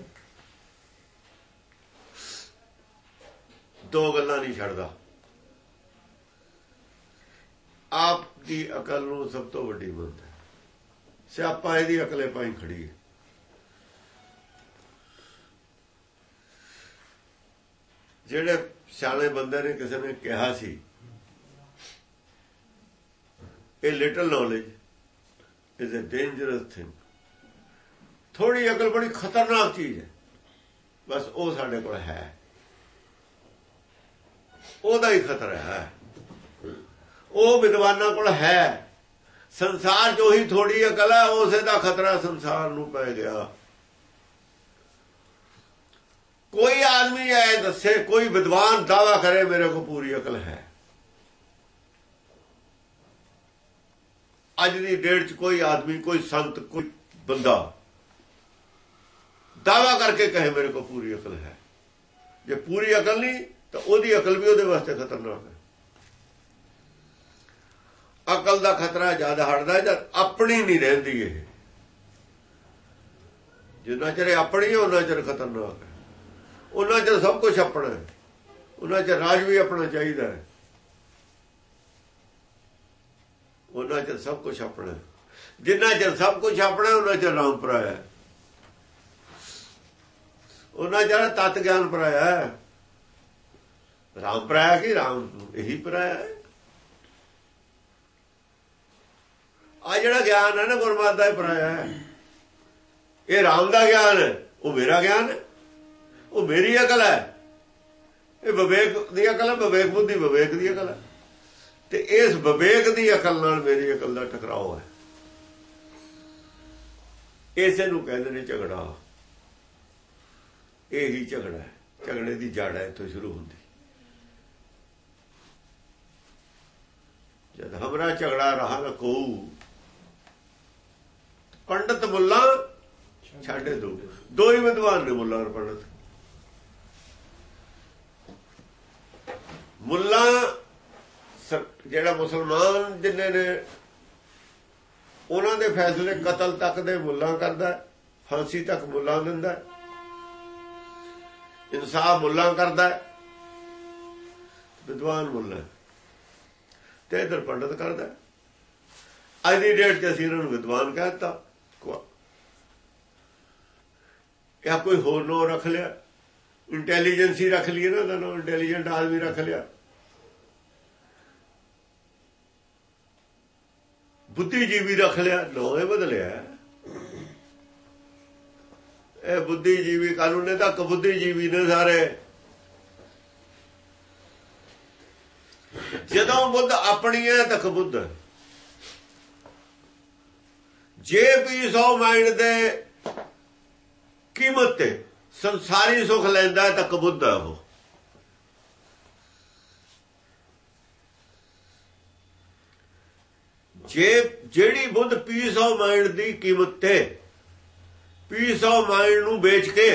ਦੋ ਗੱਲਾਂ ਨਹੀਂ ਛੱਡਦਾ। ਆਪ ਦੀ ਅਕਲ ਨੂੰ ਸਭ ਤੋਂ ਵੱਡੀ ਮੰਨਦਾ ਹੈ। ਸਿਆਪਾ ਇਹਦੀ ਅਕਲੇ ਪਾਈ ਖੜੀ ਹੈ। ਜਿਹੜੇ ਸਿਆਣੇ ਬੰਦੇ ਨੇ ਕਿਸੇ ਨੇ ਕਿਹਾ ਸੀ, ਇਹ little knowledge is a dangerous thing ਥੋੜੀ ਅਕਲ ਬੜੀ ਖਤਰਨਾਕ ਚੀਜ਼ ਹੈ। ਬਸ ਉਹ ਸਾਡੇ ਕੋਲ ਹੈ। ਉਹਦਾ ਹੀ ਖਤਰਾ ਹੈ। ਉਹ ਵਿਦਵਾਨਾਂ ਕੋਲ ਹੈ। ਸੰਸਾਰ 'ਚ ਹੀ ਥੋੜੀ ਅਕਲ ਹੈ, ਉਸੇ ਦਾ ਖਤਰਾ ਸੰਸਾਰ ਨੂੰ ਪੈ ਗਿਆ। ਕੋਈ ਆਦਮੀ ਐ ਦੱਸੇ, ਕੋਈ ਵਿਦਵਾਨ ਦਾਵਾ ਕਰੇ, ਮੇਰੇ ਕੋ ਪੂਰੀ ਅਕਲ ਹੈ। ਅੱਜ ਦੀ ਡੇਟ 'ਚ ਕੋਈ ਆਦਮੀ, ਕੋਈ ਸੰਤ, ਕੋਈ ਬੰਦਾ ਦਾਵਾ ਕਰਕੇ ਕਹੇ, ਮੇਰੇ ਕੋ ਪੂਰੀ ਅਕਲ ਹੈ। ਜੇ ਪੂਰੀ ਅਕਲ ਨਹੀਂ ਤਾਂ ਉਹਦੀ ਅਕਲ ਵੀ ਉਹਦੇ ਵਾਸਤੇ ਖਤਰਨਾਕ ਹੈ। ਅਕਲ ਦਾ ਖਤਰਾ ਜ਼ਿਆਦਾ ਹਟਦਾ ਜਦ ਆਪਣੀ ਨਹੀਂ ਰਹਿੰਦੀ ਇਹ। ਜਿੰਨਾ ਚਿਰ ਆਪਣੀ ਹੈ, ਉਹਨਾਂ ਚਿਰ ਖਤਰਨਾਕ ਹੈ। ਉਹਨਾਂ ਚਿਰ ਸਭ ਕੁਝ ਆਪਣਾ ਹੈ। ਉਹਨਾਂ ਚਿਰ ਰਾਜ ਵੀ ਆਪਣਾ ਚਾਹੀਦਾ ਹੈ। ਉਹਨਾਂ ਚਿਰ ਸਭ ਕੁਝ ਆਪਣਾ ਜਿੰਨਾ ਚਿਰ ਸਭ ਕੁਝ ਆਪਣਾ ਉਹਨਾਂ ਚਿਰ ਰਾਮ ਪਰਾਇਆ ਉਹਨਾਂ ਚਿਰ ਤਤ ਗਿਆਨ ਪਰਾਇਆ ਰਾਮ ਪਰਾਇਆ ਕਿ? ਰਾਮ ਇਹੀ ਪਰਾਇਆ ਹੈ। ਆ ਜਿਹੜਾ ਗਿਆਨ ਹੈ ਨਾ ਗੁਰਮਤਿ ਦਾ ਹੀ ਪਰਾਇਆ ਹੈ। ਇਹ ਰਾਮ ਦਾ ਗਿਆਨ ਹੈ, ਉਹ ਮੇਰਾ ਗਿਆਨ ਹੈ। ਉਹ ਮੇਰੀ ਅਕਲ ਹੈ। ਇਹ ਵਿਵੇਕ ਦੀ ਅਕਲ ਹੈ, ਵਿਵੇਕ ਬੁੱਧੀ, ਵਿਵੇਕ ਦੀ ਅਕਲ ਹੈ। ਤੇ ਇਸ ਵਿਵੇਕ ਦੀ ਅਕਲ ਨਾਲ ਮੇਰੀ ਅਕਲ ਦਾ ਟਕਰਾਓ ਹੈ। ਇਸੇ ਨੂੰ ਕਹਿੰਦੇ ਨੇ ਝਗੜਾ। ਇਹ ਹੀ। ਝਗੜਾ ਝਗੜੇ ਦੀ ਜੜ ਹੈ, ਇੱਥੋਂ ਸ਼ੁਰੂ ਹੁੰਦੀ। ਜਦ ਹਮਰਾ ਝਗੜਾ ਰਹਾ ਨਾ ਕੋ। ਪੰਡਤ ਮੁੱਲਾ ਛੱਡੇ ਦੋ। ਦੋ ਹੀ ਵਿਦਵਾਨ ਨੇ ਮੁੱਲਾ ਔਰ ਪੰਡਤ। ਮੁੱਲਾ ਜਿਹੜਾ ਮੁਸਲਮਾਨ ਜਿੰਨੇ ਨੇ, ਉਹਨਾਂ ਦੇ ਫੈਸਲੇ ਕਤਲ ਤੱਕ ਦੇ ਮੁੱਲਾ ਕਰਦਾ, ਫਾਂਸੀ ਤੱਕ ਮੁੱਲਾ ਦਿੰਦਾ। ਇਨਸਾਫ ਮੁੱਲਾ ਕਰਦਾ। ਵਿਦਵਾਨ ਮੁੱਲਾ। ਤੇ ਇਧਰ ਪੰਡਤ ਕਰਦਾ। ਅੱਜ ਦੀ ਡੇਟ 'ਚ ਅਸੀਂ ਇਹਨਾਂ ਨੂੰ ਵਿਦਵਾਨ ਕਹਿੰਦਾ ਜਾਂ ਕੋਈ ਹੋਰ ਨੋ ਰੱਖ ਲਿਆ? ਇੰਟੈਲੀਜੈਂਸੀ ਰੱਖ ਲਈ ਇਹਨਾਂ ਉਹਦਾ ਨਾਮ ਇੰਟੈਲੀਜੈਂਟ ਆਦਮੀ ਰੱਖ ਲਿਆ। ਬੁੱਧੀਜੀਵੀ ਰੱਖ ਲਿਆ, ਨੋ ਇਹ ਬਦਲਿਆ। ਇਹ ਬੁੱਧੀਜੀਵੀ ਕਾਨੂੰਨ ਨੇ ਤਾਂ ਕਬੁੱਧੀਜੀਵੀ ਨੇ ਸਾਰੇ ਜਦੋਂ ਬੁੱਧ ਆਪਣੀ ਹੈ ਤਾਂ ਕਬੁੱਧ ਜੇ ਪੀਸ ਆਫ ਮਾਈਂਡ ਦੇ ਕੀਮਤ ਤੇ ਸੰਸਾਰੀ ਸੁਖ ਲੈਂਦਾ ਹੈ ਤਾਂ ਕਬੁੱਧ ਹੈ ਉਹ। ਜੇ ਜਿਹੜੀ ਬੁੱਧ ਪੀਸ ਆਫ ਮਾਈਂਡ ਦੀ ਕੀਮਤ ਤੇ ਪੀਸ ਆਫ ਮਾਈਂਡ ਨੂੰ ਵੇਚ ਕੇ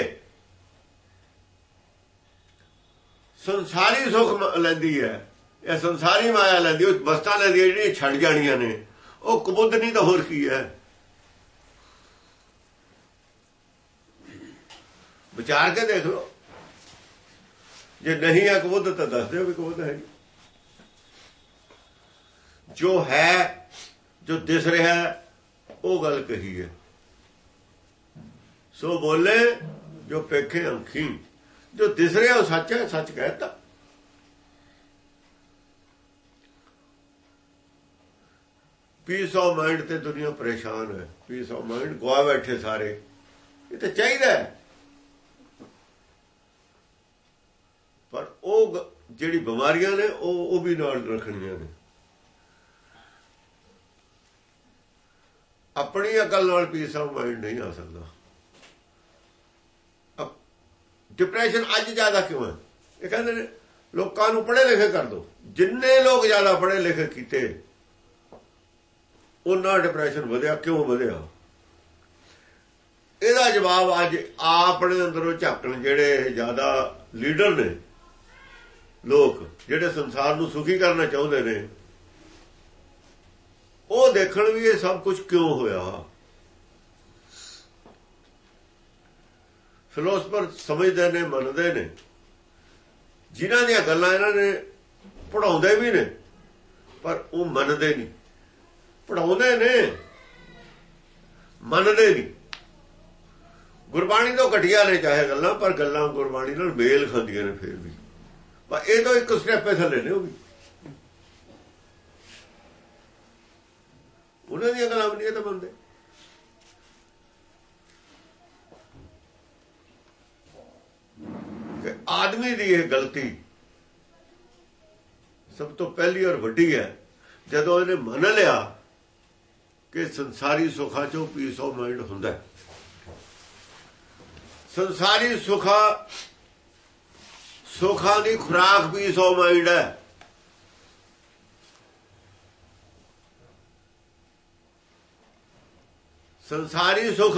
ਸੰਸਾਰੀ ਸੁਖ ਲੈਂਦੀ ਹੈ ਇਹ ਸੰਸਾਰੀ ਮਾਇਆ ਲੈਂਦੀ, ਉਹ ਵਸਤਾਂ ਲੈਂਦੀ ਜਿਹੜੀਆਂ ਛੱਡ ਜਾਣੀਆਂ ਨੇ, ਉਹ ਕਬੁੱਧ ਨਹੀਂ ਤਾਂ ਹੋਰ ਕੀ ਹੈ? ਵਿਚਾਰ ਕੇ ਦੇਖ ਲਓ। ਜੇ ਨਹੀਂ ਹੈ ਕਬੁੱਧ ਤਾਂ ਦੱਸ ਦਿਓ ਵੀ ਕਬੁੱਧ ਹੈ ਜੋ ਹੈ, ਜੋ ਦਿਸ ਰਿਹਾ ਉਹ ਗੱਲ ਕਹੀ ਹੈ। ਸੋ ਬੋਲੇ, ਜੋ ਪੇਖੇ ਅੱਖੀ, ਜੋ ਦਿਸ ਰਿਹਾ ਉਹ ਸੱਚ ਹੈ, ਸੱਚ ਕਹਿਤਾ। ਪੀਸ ਆਫ ਮਾਈਂਡ ਤੇ ਦੁਨੀਆ ਪਰੇਸ਼ਾਨ ਹੈ। ਪੀਸ ਆਫ ਮਾਈਂਡ ਗਵਾ ਬੈਠੇ ਸਾਰੇ। ਇਹ ਤਾਂ ਚਾਹੀਦਾ ਹੈ। ਪਰ ਉਹ ਜਿਹੜੀ ਬਿਮਾਰੀਆਂ ਨੇ, ਉਹ ਉਹ ਵੀ ਨਾਲ ਰੱਖਣੀਆਂ ਨੇ। ਆਪਣੀ ਅਕਲ ਨਾਲ ਪੀਸ ਆਫ ਮਾਈਂਡ ਨਹੀਂ ਆ ਸਕਦਾ। ਡਿਪਰੈਸ਼ਨ ਅੱਜ ਜ਼ਿਆਦਾ ਕਿਉਂ ਹੈ? ਇਹ ਕਹਿੰਦੇ ਨੇ, ਲੋਕਾਂ ਨੂੰ ਪੜ੍ਹੇ ਲਿਖੇ ਕਰ ਦੋ। ਜਿੰਨੇ ਲੋਕ ਜ਼ਿਆਦਾ ਪੜ੍ਹੇ ਲਿਖੇ ਕੀਤੇ ਉਹਨਾਂ ਡਿਪਰੈਸ਼ਨ ਵਧਿਆ, ਕਿਉਂ ਵਧਿਆ? ਇਹਦਾ ਜਵਾਬ ਅੱਜ ਆਪਣੇ ਅੰਦਰੋਂ ਝਾਕਣ ਜਿਹੜੇ ਜ਼ਿਆਦਾ ਲੀਡਰ ਨੇ, ਲੋਕ, ਜਿਹੜੇ ਸੰਸਾਰ ਨੂੰ ਸੁਖੀ ਕਰਨਾ ਚਾਹੁੰਦੇ ਨੇ, ਉਹ ਦੇਖਣ ਵੀ ਇਹ ਸਭ ਕੁਝ ਕਿਉਂ ਹੋਇਆ? ਫਿਲਾਸਫਰ ਸਮਝਦੇ ਨੇ, ਮੰਨਦੇ ਨੇ। ਜਿਨ੍ਹਾਂ ਦੀਆਂ ਗੱਲਾਂ ਇਹਨਾਂ ਨੇ ਪੜਾਉਂਦੇ ਵੀ ਨੇ, ਪਰ ਉਹ ਮੰਨਦੇ ਨਹੀਂ। ਪੜਾਉਂਦੇ ਨੇ। ਮੰਨਦੇ ਨਹੀਂ। ਗੁਰਬਾਣੀ ਤੋਂ ਘਟੀਆ ਨੇ ਚਾਹੇ ਗੱਲਾਂ, ਪਰ ਗੱਲਾਂ ਗੁਰਬਾਣੀ ਨਾਲ ਮੇਲ ਖਾਂਦੀਆਂ ਨੇ ਫੇਰ ਵੀ। ਪਰ ਇਹ ਤਾਂ ਇੱਕ ਸਟੈਪ ਥੱਲੇ ਨੇ ਉਹ ਵੀ। ਉਹਨਾਂ ਦੀਆਂ ਗੱਲਾਂ ਵੀ ਨਹੀਂ, ਇਹ ਤਾਂ ਮੰਨਦੇ। ਕਿ ਆਦਮੀ ਦੀ ਇਹ ਗਲਤੀ ਸਭ ਤੋਂ ਪਹਿਲੀ ਔਰ ਵੱਡੀ ਹੈ, ਜਦੋਂ ਇਹਨੇ ਮੰਨ ਲਿਆ ਕਿ ਸੰਸਾਰੀ ਸੁੱਖਾਂ ਚੋਂ ਪੀਸ ਆਫ ਮਾਈਂਡ ਹੁੰਦਾ ਸੰਸਾਰੀ ਸੁੱਖਾ, ਸੁੱਖਾਂ ਦੀ ਖੁਰਾਕ ਪੀਸ ਆਫ ਮਾਈਂਡ ਹੈ। ਸੰਸਾਰੀ ਸੁਖ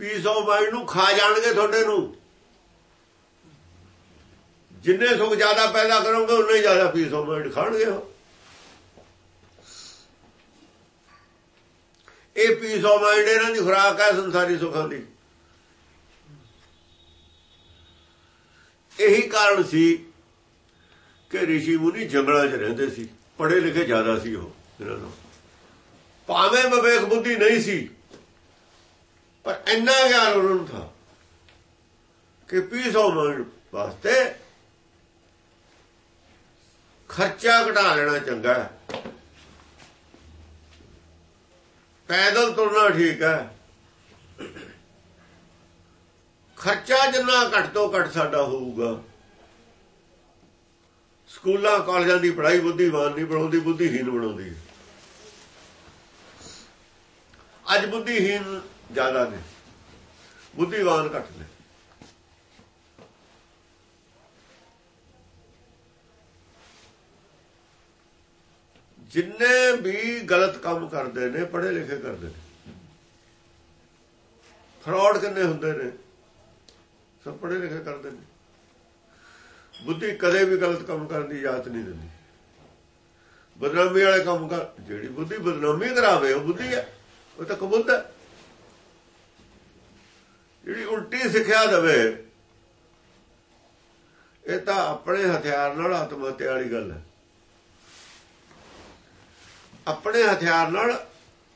ਪੀਸ ਆਫ ਮਾਈਂਡ ਨੂੰ ਖਾ ਜਾਣਗੇ ਤੁਹਾਡੇ ਨੂੰ। ਜਿੰਨੇ ਸੁਖ ਜ਼ਿਆਦਾ ਪੈਦਾ ਕਰੋਗੇ, ਉਨੇ ਜ਼ਿਆਦਾ ਪੀਸ ਆਫ ਮਾਈਂਡ ਖਾਣਗੇ ਉਹ। ਇਹ ਪੀਸ ਆਫ ਮਾਈਂਡ ਇਹਨਾਂ ਦੀ ਖੁਰਾਕ ਹੈ, ਸੰਸਾਰੀ ਸੁੱਖਾਂ ਦੀ। ਇਹੀ ਕਾਰਨ ਸੀ ਕਿ ઋષਿ ਮੁਨੀ ਜੰਗਲਾਂ 'ਚ ਰਹਿੰਦੇ ਸੀ। ਪੜ੍ਹੇ ਲਿਖੇ ਜ਼ਿਆਦਾ ਸੀ ਉਹ, ਇਹਨਾਂ ਨੂੰ। ਭਾਵੇਂ ਵਿਵੇਕ ਬੁੱਧੀ ਨਹੀਂ ਸੀ, ਪਰ ਇੰਨਾ ਗਿਆਨ ਉਹਨਾਂ ਨੂੰ ਥਾ ਕਿ ਪੀਸ ਆਫ ਮਾਈਂਡ ਵਾਸਤੇ ਖਰਚਾ ਘਟਾ ਲੈਣਾ ਚੰਗਾ ਹੈ। ਪੈਦਲ ਤੁਰਨਾ ਠੀਕ ਹੈ। ਖਰਚਾ ਜਿੰਨਾ ਘੱਟ ਤੋਂ ਘੱਟ ਸਾਡਾ ਹੋਊਗਾ। ਸਕੂਲਾਂ, ਕਾਲਜਾਂ ਦੀ ਪੜ੍ਹਾਈ ਬੁੱਧੀਵਾਨ ਨਹੀਂ ਬਣਾਉਂਦੀ ਬੁੱਧੀਹੀਨ ਬਣਾਉਂਦੀ। ਅੱਜ ਬੁੱਧੀਹੀਨ ਜ਼ਿਆਦਾ ਨੇ। ਬੁੱਧੀਵਾਨ ਘੱਟ ਨੇ। ਜਿੰਨੇ ਵੀ ਗਲਤ ਕੰਮ ਕਰਦੇ ਨੇ ਪੜ੍ਹੇ ਲਿਖੇ ਕਰਦੇ ਨੇ। ਫਰਾਡ ਕਿੰਨੇ ਹੁੰਦੇ ਨੇ? ਸਭ ਪੜ੍ਹੇ ਲਿਖੇ ਕਰਦੇ ਨੇ। ਬੁੱਧੀ ਕਦੇ ਵੀ ਗਲਤ ਕੰਮ ਕਰਨ ਦੀ ਇਜਾਜ਼ਤ ਨਹੀਂ ਦਿੰਦੀ। ਬਦਨਾਮੀ ਵਾਲੇ ਕੰਮ ਕਰ, ਜਿਹੜੀ ਬੁੱਧੀ ਬਦਨਾਮੀ ਕਰਾਵੇ, ਉਹ ਬੁੱਧੀ ਹੈ। ਉਹ ਤਾਂ ਕਬੂਤ ਹੈ। ਜਿਹੜੀ ਉਲਟੀ ਸਿੱਖਿਆ ਦੇਵੇ, ਇਹ ਤਾਂ ਆਪਣੇ ਹਥਿਆਰ ਨਾਲ ਆਤਮ ਹੱਤਿਆ ਵਾਲੀ ਗੱਲ ਹੈ। ਆਪਣੇ ਹਥਿਆਰ ਨਾਲ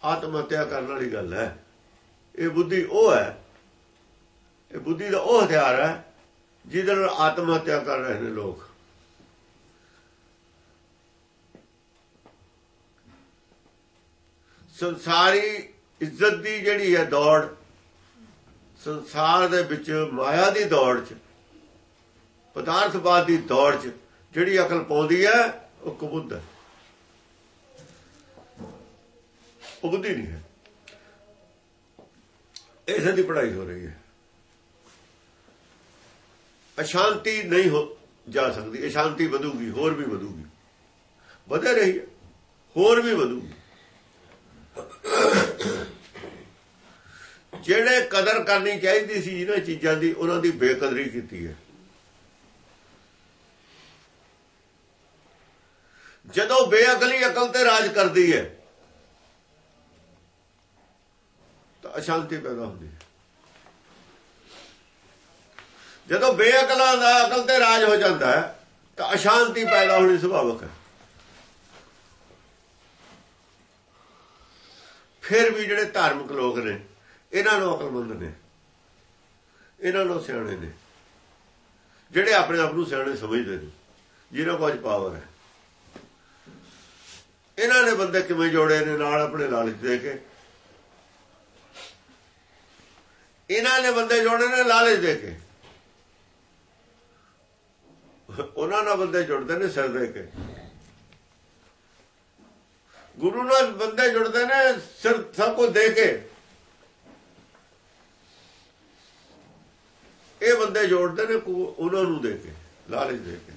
ਆਤਮ ਹੱਤਿਆ ਕਰਨ ਵਾਲੀ ਗੱਲ ਹੈ। ਇਹ ਬੁੱਧੀ ਉਹ ਹੈ। ਇਹ ਬੁੱਧੀ ਦਾ ਉਹ ਹਥਿਆਰ ਹੈ ਜਿਹਦੇ ਨਾਲ ਆਤਮ ਹੱਤਿਆ ਕਰ ਰਹੇ ਨੇ ਲੋਕ। ਸੰਸਾਰੀ ਇੱਜ਼ਤ ਦੀ ਜਿਹੜੀ ਹੈ ਦੌੜ, ਸੰਸਾਰ ਦੇ ਵਿੱਚ ਮਾਇਆ ਦੀ ਦੌੜ 'ਚ, ਪਦਾਰਥਵਾਦ ਦੀ ਦੌੜ 'ਚ ਜਿਹੜੀ ਅਕਲ ਪਾਉਂਦੀ ਹੈ, ਉਹ ਕਬੁੱਧ ਹੈ। ਉਹ ਬੁੱਧੀ ਨਹੀਂ ਹੈ। ਇਸੇ ਦੀ ਪੜ੍ਹਾਈ ਹੋ ਰਹੀ ਹੈ। ਅਸ਼ਾਂਤੀ ਨਹੀਂ ਹੋ ਜਾ ਸਕਦੀ। ਅਸ਼ਾਂਤੀ ਵਧੂਗੀ, ਹੋਰ ਵੀ ਵਧੂਗੀ। ਵਧੇ ਰਹੀ ਹੈ, ਹੋਰ ਵੀ ਵਧੂਗੀ। ਜਿਹੜੇ ਕਦਰ ਕਰਨੀ ਚਾਹੀਦੀ ਸੀ ਜਿਹਨਾਂ ਚੀਜ਼ਾਂ ਦੀ, ਉਹਨਾਂ ਦੀ ਬੇਕਦਰੀ ਕੀਤੀ ਹੈ। ਜਦੋਂ ਬੇਅਕਲੀ ਅਕਲ ਤੇ ਰਾਜ ਕਰਦੀ ਹੈ ਅਸ਼ਾਂਤੀ ਪੈਦਾ ਹੁੰਦੀ ਜਦੋਂ ਬੇਅਕਲਾਂ ਦਾ ਅਕਲ ਤੇ ਰਾਜ ਹੋ ਜਾਂਦਾ ਹੈ, ਤਾਂ ਅਸ਼ਾਂਤੀ ਪੈਦਾ ਹੋਣੀ ਸੁਭਾਵਕ ਹੈ। ਫਿਰ ਵੀ ਜਿਹੜੇ ਧਾਰਮਿਕ ਲੋਕ ਨੇ, ਇਹਨਾਂ ਨੂੰ ਅਕਲਮੰਦ ਨੇ, ਇਹਨਾਂ ਨੂੰ ਸਿਆਣੇ ਨੇ, ਜਿਹੜੇ ਆਪਣੇ ਆਪ ਨੂੰ ਸਿਆਣੇ ਸਮਝਦੇ ਨੇ, ਜਿਹਨਾਂ ਕੋਲ ਪਾਵਰ ਹੈ। ਇਹਨਾਂ ਨੇ ਬੰਦੇ ਕਿਵੇਂ ਜੋੜੇ ਨੇ? ਨਾਲ ਆਪਣੇ ਲਾਲਚ ਦੇ ਕੇ ਇਹਨਾਂ ਨੇ ਬੰਦੇ ਜੋੜੇ ਨੇ ਲਾਲਚ ਦੇ ਕੇ। ਉਹਨਾਂ ਨਾਲ ਬੰਦੇ ਜੁੜਦੇ ਨੇ ਸਿਰ ਦੇ ਕੇ। ਗੁਰੂ ਨਾਲ ਬੰਦੇ ਜੁੜਦੇ ਨੇ ਸਿਰ ਸਭ ਕੁਝ ਦੇ ਕੇ। ਇਹ ਬੰਦੇ ਜੋੜਦੇ ਨੇ ਉਹਨਾਂ ਨੂੰ ਦੇ ਕੇ, ਲਾਲਚ ਦੇ ਕੇ।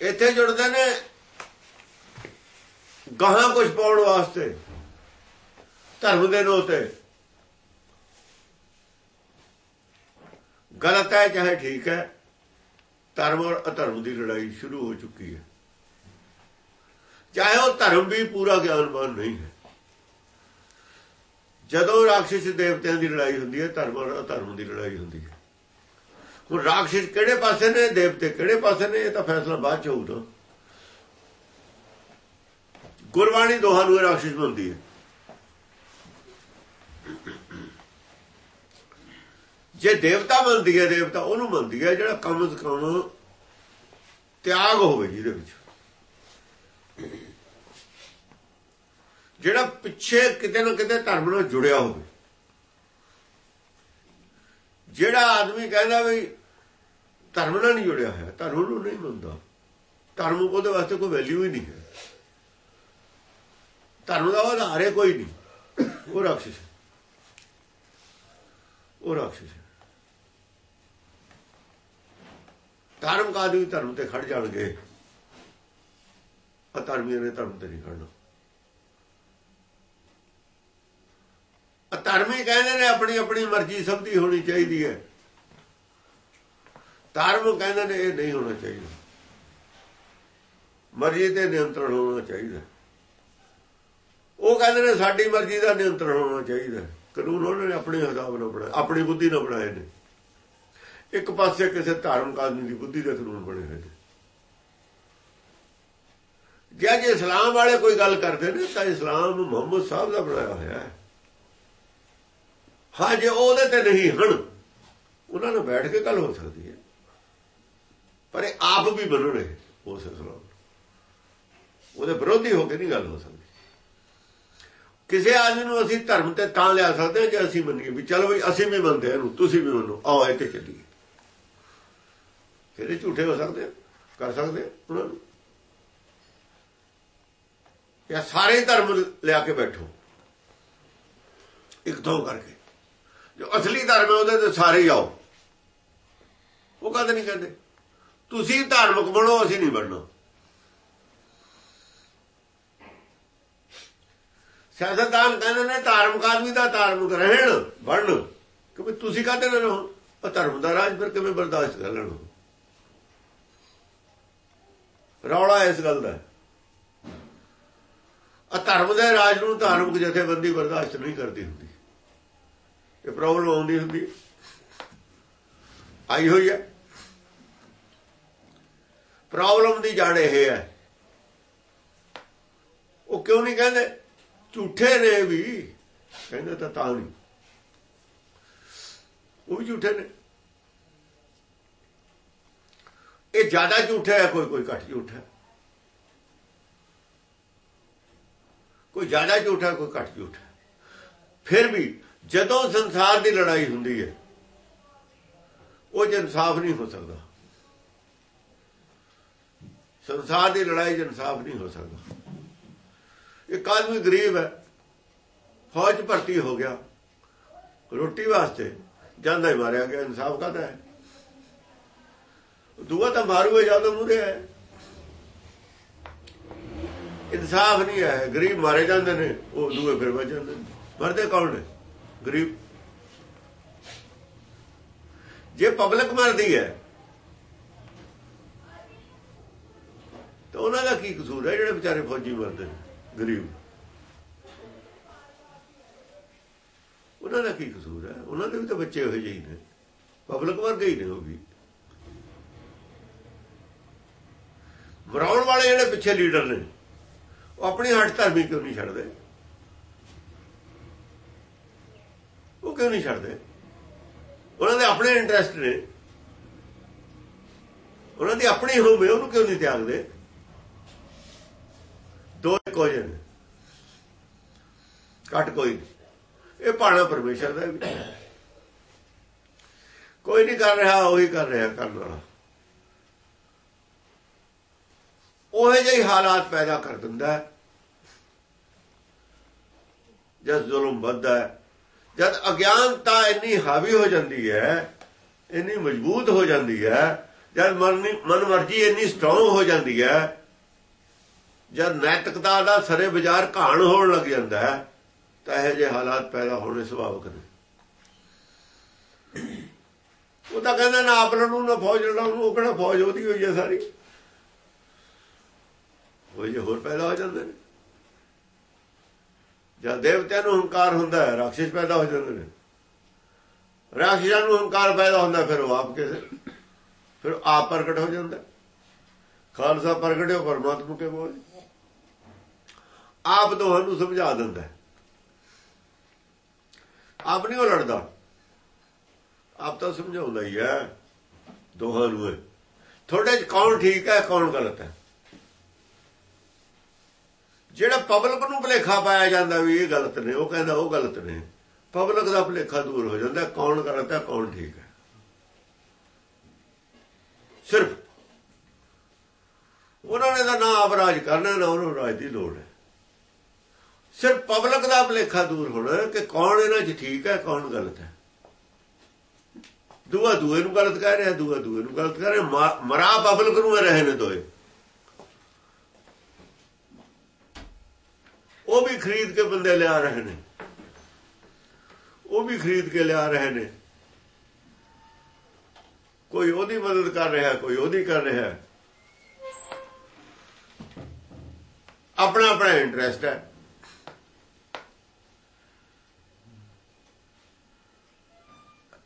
ਇੱਥੇ ਜੁੜਦੇ ਨੇ ਗਾਹਾਂ ਕੁਝ ਪਾਉਣ ਵਾਸਤੇ, ਧਰਮ ਦੇ ਨੋ ਗਲਤ ਹੈ ਚਾਹੇ ਠੀਕ ਹੈ, ਧਰਮ ਔਰ ਅਧਰਮ ਦੀ ਲੜਾਈ ਸ਼ੁਰੂ ਹੋ ਚੁੱਕੀ ਹੈ। ਚਾਹੇ ਉਹ ਧਰਮ ਵੀ ਪੂਰਾ ਗਿਆਨਵਾਨ ਨਹੀਂ ਹੈ। ਜਦੋਂ ਰਾਖਸ਼ ਦੇਵਤਿਆਂ ਦੀ ਲੜਾਈ ਹੁੰਦੀ ਹੈ, ਧਰਮ ਔਰ ਅਧਰਮ ਦੀ ਲੜਾਈ ਹੁੰਦੀ ਹੈ। ਹੁਣ ਰਾਖਸ਼ ਕਿਹੜੇ ਪਾਸੇ ਨੇ, ਦੇਵਤੇ ਕਿਹੜੇ ਪਾਸੇ ਨੇ, ਇਹ ਤਾਂ ਫੈਸਲਾ ਬਾਅਦ ਚ ਹੋਊਗਾ। ਗੁਰਬਾਣੀ ਦੋਹਾਂ ਨੂੰ ਰਾਖਸ਼ ਮੰਨਦੀ ਹੈ। ਜੇ ਦੇਵਤਾ ਮੰਨਦੀ ਹੈ, ਦੇਵਤਾ ਉਹਨੂੰ ਮੰਨਦੀ ਹੈ, ਜਿਹੜਾ ਕੰਮ ਸੇ ਕਮ ਤਿਆਗ ਹੋਵੇ ਜਿਹਦੇ ਵਿੱਚ। ਜਿਹੜਾ ਪਿੱਛੇ ਕਿਤੇ ਨਾ ਕਿਤੇ ਧਰਮ ਨਾਲ ਜੁੜਿਆ ਹੋਵੇ। ਜਿਹੜਾ ਆਦਮੀ ਕਹਿੰਦਾ ਵੀ ਧਰਮ ਨਾਲ ਨਹੀਂ ਜੁੜਿਆ ਹੈ ਧਰਮ ਨੂੰ ਨਹੀਂ ਮੰਨਦਾ। ਧਰਮ ਉਹਦੇ ਵਾਸਤੇ ਕੋਈ ਵੈਲਿਊ ਹੀ ਨਹੀਂ ਹੈ। ਧਰਮ ਦਾ ਆਧਾਰ ਹੈ ਕੋਈ ਨਹੀਂ। ਉਹ ਰਾਖਸ਼ ਉਹ ਰਾਖਸ਼ ਧਾਰਮਿਕ ਆਦਮੀ ਧਰਮ ਤੇ ਖੜ ਜਾਣਗੇ। ਅਧਰਮੀਆਂ ਨੇ ਧਰਮ ਤੇ ਨਹੀਂ ਖੜਨਾ। ਧਰਮੀ ਕਹਿੰਦੇ ਨੇ ਆਪਣੀ ਆਪਣੀ ਮਰਜ਼ੀ ਸਭ ਦੀ ਹੋਣੀ ਚਾਹੀਦੀ ਹੈ। ਧਰਮ ਕਹਿੰਦੇ ਨੇ ਇਹ ਨਹੀਂ ਹੋਣਾ ਚਾਹੀਦਾ। ਮਰਜ਼ੀ ਤੇ ਨਿਯੰਤਰਣ ਹੋਣਾ ਚਾਹੀਦਾ। ਉਹ ਕਹਿੰਦੇ ਨੇ ਸਾਡੀ ਮਰਜ਼ੀ ਦਾ ਨਿਯੰਤਰਣ ਹੋਣਾ ਚਾਹੀਦਾ। ਕਾਨੂੰਨ ਉਹਨਾਂ ਨੇ ਆਪਣੇ ਹਿਸਾਬ ਨਾਲ ਬਣਾਏ ਆਪਣੀ ਬੁੱਧੀ ਨਾਲ ਬਣਾਏ ਨੇ। ਇੱਕ ਪਾਸੇ ਕਿਸੇ ਧਾਰਮਿਕ ਆਦਮੀ ਦੀ ਬੁੱਧੀ ਦੇ ਕਾਨੂੰਨ ਬਣੇ ਹੋਏ ਨੇ। ਜੇ ਜੇ ਇਸਲਾਮ ਵਾਲੇ ਕੋਈ ਗੱਲ ਕਰਦੇ ਨੇ, ਤਾਂ ਇਸਲਾਮ ਮੁਹੰਮਦ ਸਾਹਿਬ ਦਾ ਬਣਾਇਆ ਹੋਇਆ ਹੈ। ਹਾਂ, ਜੇ ਉਹਦੇ ਤੇ ਨਹੀਂ ਹਣ ਉਹਨਾਂ ਨਾਲ ਬੈਠ ਕੇ ਗੱਲ ਹੋ ਸਕਦੀ ਹੈ। ਪਰ ਇਹ ਆਪ ਵੀ ਬਣ ਰਹੇ ਉਸ ਇਸਲਾਮ ਉਹਦੇ ਵਿਰੋਧੀ ਹੋ ਕੇ ਨਹੀਂ ਗੱਲ ਹੋ ਸਕਦੀ। ਕਿਸੇ ਆਦਮੀ ਨੂੰ ਅਸੀਂ ਧਰਮ ਤੇ ਤਾਂ ਲਿਆ ਸਕਦੇ ਹਾਂ ਜੇ ਅਸੀਂ ਮੰਨੀਏ ਵੀ ਚਲੋ ਵੀ ਅਸੀਂ ਵੀ ਮੰਨਦੇ ਹਾਂ ਇਹਨੂੰ, ਤੁਸੀਂ ਵੀ ਮੰਨੋ, ਆਓ ਇੱਥੇ ਚੱਲੀਏ। ਫਿਰ ਇਹ ਝੂਠੇ ਹੋ ਸਕਦੇ ਕਰ ਸਕਦੇ ਉਹਨਾਂ ਨੂੰ। ਜਾਂ ਸਾਰੇ ਧਰਮ ਲਿਆ ਕੇ ਬੈਠੋ। ਇੱਕ ਦੋ ਕਰਕੇ। ਜੋ ਅਸਲੀ ਧਰਮ ਹੈ ਉਹਦੇ ਤੇ ਸਾਰੇ ਆਓ। ਉਹ ਕਦੇ ਨਹੀਂ ਕਹਿੰਦੇ। ਤੁਸੀਂ ਧਾਰਮਿਕ ਬਣੋ, ਅਸੀਂ ਨਹੀਂ ਬਣਨਾ। ਸਿਆਸਤਦਾਨ ਕਹਿੰਦੇ ਨੇ ਧਾਰਮਿਕ ਆਦਮੀ ਦਾ ਧਾਰਮਿਕ ਰਹਿਣ, ਬਣਨ। ਕਿ ਤੁਸੀਂ ਕਾਹਦੇ ਨਾਲ ਰਹੋ ਧਰਮ ਦਾ ਰਾਜ ਫਿਰ ਕਿਵੇਂ ਬਰਦਾਸ਼ਤ ਕਰ ਲੈਣੋ? ਰੌਲਾ ਇਸ ਗੱਲ ਦਾ ਆ ਧਰਮ ਦੇ ਰਾਜ ਨੂੰ ਧਾਰਮਿਕ ਜਥੇਬੰਦੀ ਬਰਦਾਸ਼ਤ ਨਹੀਂ ਕਰਦੀ ਹੁੰਦੀ। ਇਹ ਪ੍ਰੋਬਲਮ ਆਉਂਦੀ ਹੁੰਦੀ ਆਈ ਹੋਈ ਹੈ। ਪ੍ਰੋਬਲਮ ਦੀ ਜੜ ਇਹ ਹੈ। ਉਹ ਕਿਉਂ ਨਹੀਂ ਕਹਿੰਦੇ? ਝੂਠੇ ਨੇ ਵੀ। ਕਹਿੰਦੇ ਤਾਂ ਤਾਂ ਨਹੀਂ। ਉਹ ਵੀ ਝੂਠੇ ਨੇ। ਇਹ ਜ਼ਿਆਦਾ ਝੂਠਾ ਹੈ, ਕੋਈ ਕੋਈ ਘੱਟ ਝੂਠਾ ਕੋਈ ਜ਼ਿਆਦਾ ਝੂਠਾ, ਕੋਈ ਘੱਟ ਝੂਠਾ ਫਿਰ ਵੀ ਜਦੋਂ ਸੰਸਾਰ ਦੀ ਲੜਾਈ ਹੁੰਦੀ ਹੈ, ਉਹ ਚ ਇਨਸਾਫ ਨਹੀਂ ਹੋ ਸਕਦਾ। ਸੰਸਾਰ ਦੀ ਲੜਾਈ 'ਚ ਇਨਸਾਫ ਨਹੀਂ ਹੋ ਸਕਦਾ। ਇੱਕ ਆਦਮੀ ਗਰੀਬ ਹੈ। ਫੌਜ ਭਰਤੀ ਹੋ ਗਿਆ। ਰੋਟੀ ਵਾਸਤੇ ਜਾਂਦਾ ਹੀ ਮਾਰਿਆ ਗਿਆ। ਇਨਸਾਫ ਕਾਹਦਾ ਹੈ? ਦੂਆ ਤਾਂ ਮਾਰੂ ਹੈ ਜਦੋਂ ਮੂਰੇ ਹੈ ਇਨਸਾਫ ਨਹੀਂ ਹੈ ਗਰੀਬ ਮਾਰੇ ਜਾਂਦੇ ਨੇ, ਉਹ ਦੂਏ ਫਿਰ ਬਚ ਜਾਂਦੇ ਨੇ। ਮਰਦੇ ਕੌਣ ਨੇ? ਗਰੀਬ। ਜੇ ਪਬਲਿਕ ਮਰਦੀ ਹੈ, ਤਾਂ ਉਹਨਾਂ ਦਾ ਕੀ ਕਸੂਰ ਹੈ? ਜਿਹੜੇ ਵਿਚਾਰੇ ਫੌਜੀ ਮਰਦੇ ਨੇ, ਗਰੀਬ। ਉਹਨਾਂ ਦਾ ਕੀ ਕਸੂਰ ਹੈ? ਉਹਨਾਂ ਦੇ ਵੀ ਤਾਂ ਬੱਚੇ ਹੋਏ ਜਿਹੀ ਨੇ। ਪਬਲਿਕ ਵਰਗੇ ਹੀ ਨੇ ਉਹ ਵੀ। ਵਰਾਉਣ ਵਾਲੇ ਜਿਹੜੇ ਪਿੱਛੇ ਲੀਡਰ ਨੇ, ਉਹ ਆਪਣੀ ਹੱਟ ਧਰਮੀ ਕਿਉਂ ਨਹੀਂ ਛੱਡਦੇ? ਉਹ ਕਿਉਂ ਨਹੀਂ ਛੱਡਦੇ? ਉਹਨਾਂ ਦੇ ਆਪਣੇ ਇੰਟਰਸਟ ਨੇ। ਉਹਨਾਂ ਦੀ ਆਪਣੀ ਹੋਵੇ ਉਹਨੂੰ ਕਿਉਂ ਨਹੀਂ ਤਿਆਗਦੇ? ਦੋ ਕੋਜਨ ਘਟ ਕੋਈ ਇਹ ਪਾਣਾ ਪਰਮੇਸ਼ਰ ਦਾ ਵੀ। ਕੋਈ ਨਹੀਂ ਕਰ ਰਿਹਾ, ਉਹੀ ਕਰ ਰਿਹਾ ਕਰਨ ਵਾਲਾ। ਉਹੇ ਜਿਹੇ ਹਾਲਾਤ ਪੈਦਾ ਕਰ ਦਿੰਦਾ ਹੈ। ਜਦ ਜ਼ੁਲਮ ਵੱਧਦਾ ਹੈ, ਜਦ ਅਗਿਆਨਤਾ ਇੰਨੀ ਹਾਵੀ ਹੋ ਜਾਂਦੀ ਹੈ, ਇੰਨੀ ਮਜ਼ਬੂਤ ਹੋ ਜਾਂਦੀ ਹੈ, ਜਦ ਮਨ ਮਨ ਮਰਜ਼ੀ ਇੰਨੀ ਸਟਰੋਂਗ ਹੋ ਜਾਂਦੀ ਹੈ, ਜਦ ਨੈਤਿਕਤਾ ਦਾ ਸਰੇ ਬਾਜ਼ਾਰ ਘਾਣ ਹੋਣ ਲੱਗ ਜਾਂਦਾ ਹੈ, ਤਾਂ ਇਹ ਜਿਹੇ ਹਾਲਾਤ ਪੈਦਾ ਹੋਣੇ ਸੁਭਾਵਿਕ ਨੇ। ਉਹ ਤਾਂ ਕਹਿੰਦਾ ਨਾ ਆਪਣਾ ਨੂੰ, ਨਾ ਫੌਜ ਲੜਾਉਣ ਨੂੰ, ਉਹ ਕਿਹੜਾ ਫੌਜ ਉਹਦੀ ਹੋਈ ਹੈ ਸਾਰੀ? ਉਹ ਜੇ ਹੋਰ ਪੈਦਾ ਹੋ ਜਾਂਦੇ ਨੇ। ਜਦ ਦੇਵਤਿਆਂ ਨੂੰ ਹੰਕਾਰ ਹੁੰਦਾ ਹੈ ਰਾਖਸ਼ ਪੈਦਾ ਹੋ ਜਾਂਦੇ ਨੇ। ਰਾਖਸ਼ਾਂ ਨੂੰ ਹੰਕਾਰ ਪੈਦਾ ਹੁੰਦਾ, ਫਿਰ ਉਹ ਆਪ ਕਿਸੇ ਫਿਰ ਆਪ ਪ੍ਰਗਟ ਹੋ ਜਾਂਦਾ। ਖਾਲਸਾ ਪ੍ਰਗਟਿਓ ਪਰਮਾਤਮਾ ਕੇ ਬੋਲ। ਆਪ ਦੋਹਾਂ ਨੂੰ ਸਮਝਾ ਦਿੰਦਾ ਆਪ ਨਹੀਂ ਉਹ ਲੜਦਾ। ਆਪ ਤਾਂ ਸਮਝਾਉਂਦਾ ਹੀ ਹੈ, ਦੋਹਾਂ ਨੂੰ ਥੋੜੇ ਕੌਣ ਠੀਕ ਹੈ, ਕੌਣ ਗਲਤ ਹੈ? ਜਿਹੜਾ ਪਬਲਿਕ ਨੂੰ ਭਲੇਖਾ ਪਾਇਆ ਜਾਂਦਾ ਵੀ ਇਹ ਗਲਤ ਨੇ, ਉਹ ਕਹਿੰਦਾ ਉਹ ਗਲਤ ਨੇ ਪਬਲਿਕ ਦਾ ਭਲੇਖਾ ਦੂਰ ਹੋ ਜਾਂਦਾ, ਕੌਣ ਗਲਤ ਹੈ, ਕੌਣ ਠੀਕ ਹੈ। ਸਿਰਫ ਉਹਨਾਂ ਨੇ ਤਾਂ ਨਾ ਆਪ ਰਾਜ ਕਰਨਾ, ਨਾ ਉਹਨੂੰ ਰਾਜ ਦੀ ਲੋੜ ਹੈ। ਸਿਰਫ ਪਬਲਿਕ ਦਾ ਭਲੇਖਾ ਦੂਰ ਹੋਣਾ ਕਿ ਕੌਣ ਇਹਨਾਂ 'ਚ ਠੀਕ ਹੈ, ਕੌਣ ਗਲਤ ਹੈ। ਦੂਆ ਦੂਏ ਨੂੰ ਗਲਤ ਕਹਿ ਰਿਹਾ ਦੂਆ ਦੂਏ ਨੂੰ ਗਲਤ ਕਹਿ ਰਿਹਾ ਮਰਾ ਪਬਲਿਕ ਨੂੰ ਰਹੇ ਨੇ ਦੋਏ। ਉਹ ਵੀ ਖਰੀਦ ਕੇ ਬੰਦੇ ਲਿਆ ਰਹੇ ਨੇ। ਉਹ ਵੀ ਖਰੀਦ ਕੇ ਲਿਆ ਰਹੇ ਨੇ। ਕੋਈ ਉਹਦੀ ਮਦਦ ਕਰ ਰਿਹਾ, ਕੋਈ ਉਹਦੀ ਕਰ ਰਿਹਾ। ਆਪਣਾ ਆਪਣਾ ਇੰਟਰਸਟ ਹੈ।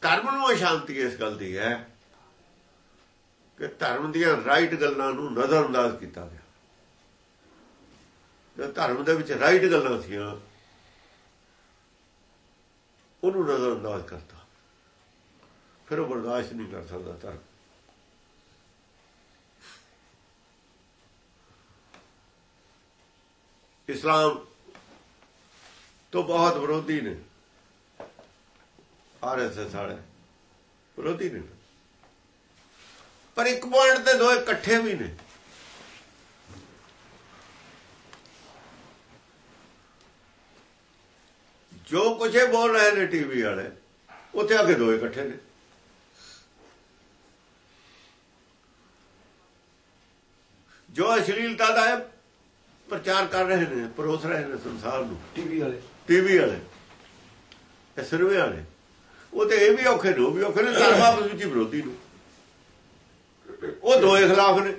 ਧਰਮ ਨੂੰ ਅਸ਼ਾਂਤੀ ਇਸ ਗੱਲ ਦੀ ਹੈ ਕਿ ਧਰਮ ਦੀਆਂ ਰਾਈਟ ਗੱਲਾਂ ਨੂੰ ਨਜ਼ਰ ਅੰਦਾਜ਼ ਕੀਤਾ ਗਿਆ। ਧਰਮ ਦੇ ਵਿੱਚ ਰਾਈਟ ਗੱਲਾਂ ਸੀਆਂ। ਉਹਨੂੰ ਨਜ਼ਰਅੰਦਾਜ਼ ਕਰਤਾ। ਫਿਰ ਉਹ ਬਰਦਾਸ਼ਤ ਨਹੀਂ ਕਰ ਸਕਦਾ ਧਰਮ। ਇਸਲਾਮ ਤੋਂ ਬਹੁਤ ਵਿਰੋਧੀ ਨੇ। ਆਰਐਸਐਸ ਵਾਲੇ ਵਿਰੋਧੀ ਨੇ। ਪਰ ਇੱਕ ਪੁਆਇੰਟ ਤੇ ਦੋ ਇਕੱਠੇ ਵੀ ਨੇ। ਜੋ ਕੁਝ ਇਹ ਬੋਲ ਰਹੇ ਨੇ ਟੀਵੀ ਵਾਲੇ ਉੱਥੇ ਆ ਕੇ ਦੋ ਇਕੱਠੇ ਨੇ। ਜੋ ਅਸ਼ਲੀਲਤਾ ਦਾ ਪ੍ਰਚਾਰ ਕਰ ਰਹੇ ਨੇ ਪਰੋਸ ਰਹੇ ਨੇ ਸੰਸਾਰ ਨੂੰ। ਟੀਵੀ ਵਾਲੇ। ਟੀਵੀ ਵਾਲੇ ਇਹ ਸਰਵੇ ਵਾਲੇ। ਉਹ ਤੇ ਇਹ ਵੀ ਔਖੇ ਨੇ ਉਹ ਵੀ ਔਖੇ ਨੇ ਧਰਮ ਆਪਸ ਵਿੱਚ ਵਿਰੋਧੀ ਨੂੰ। ਉਹ ਦੋਏ ਖਿਲਾਫ ਨੇ।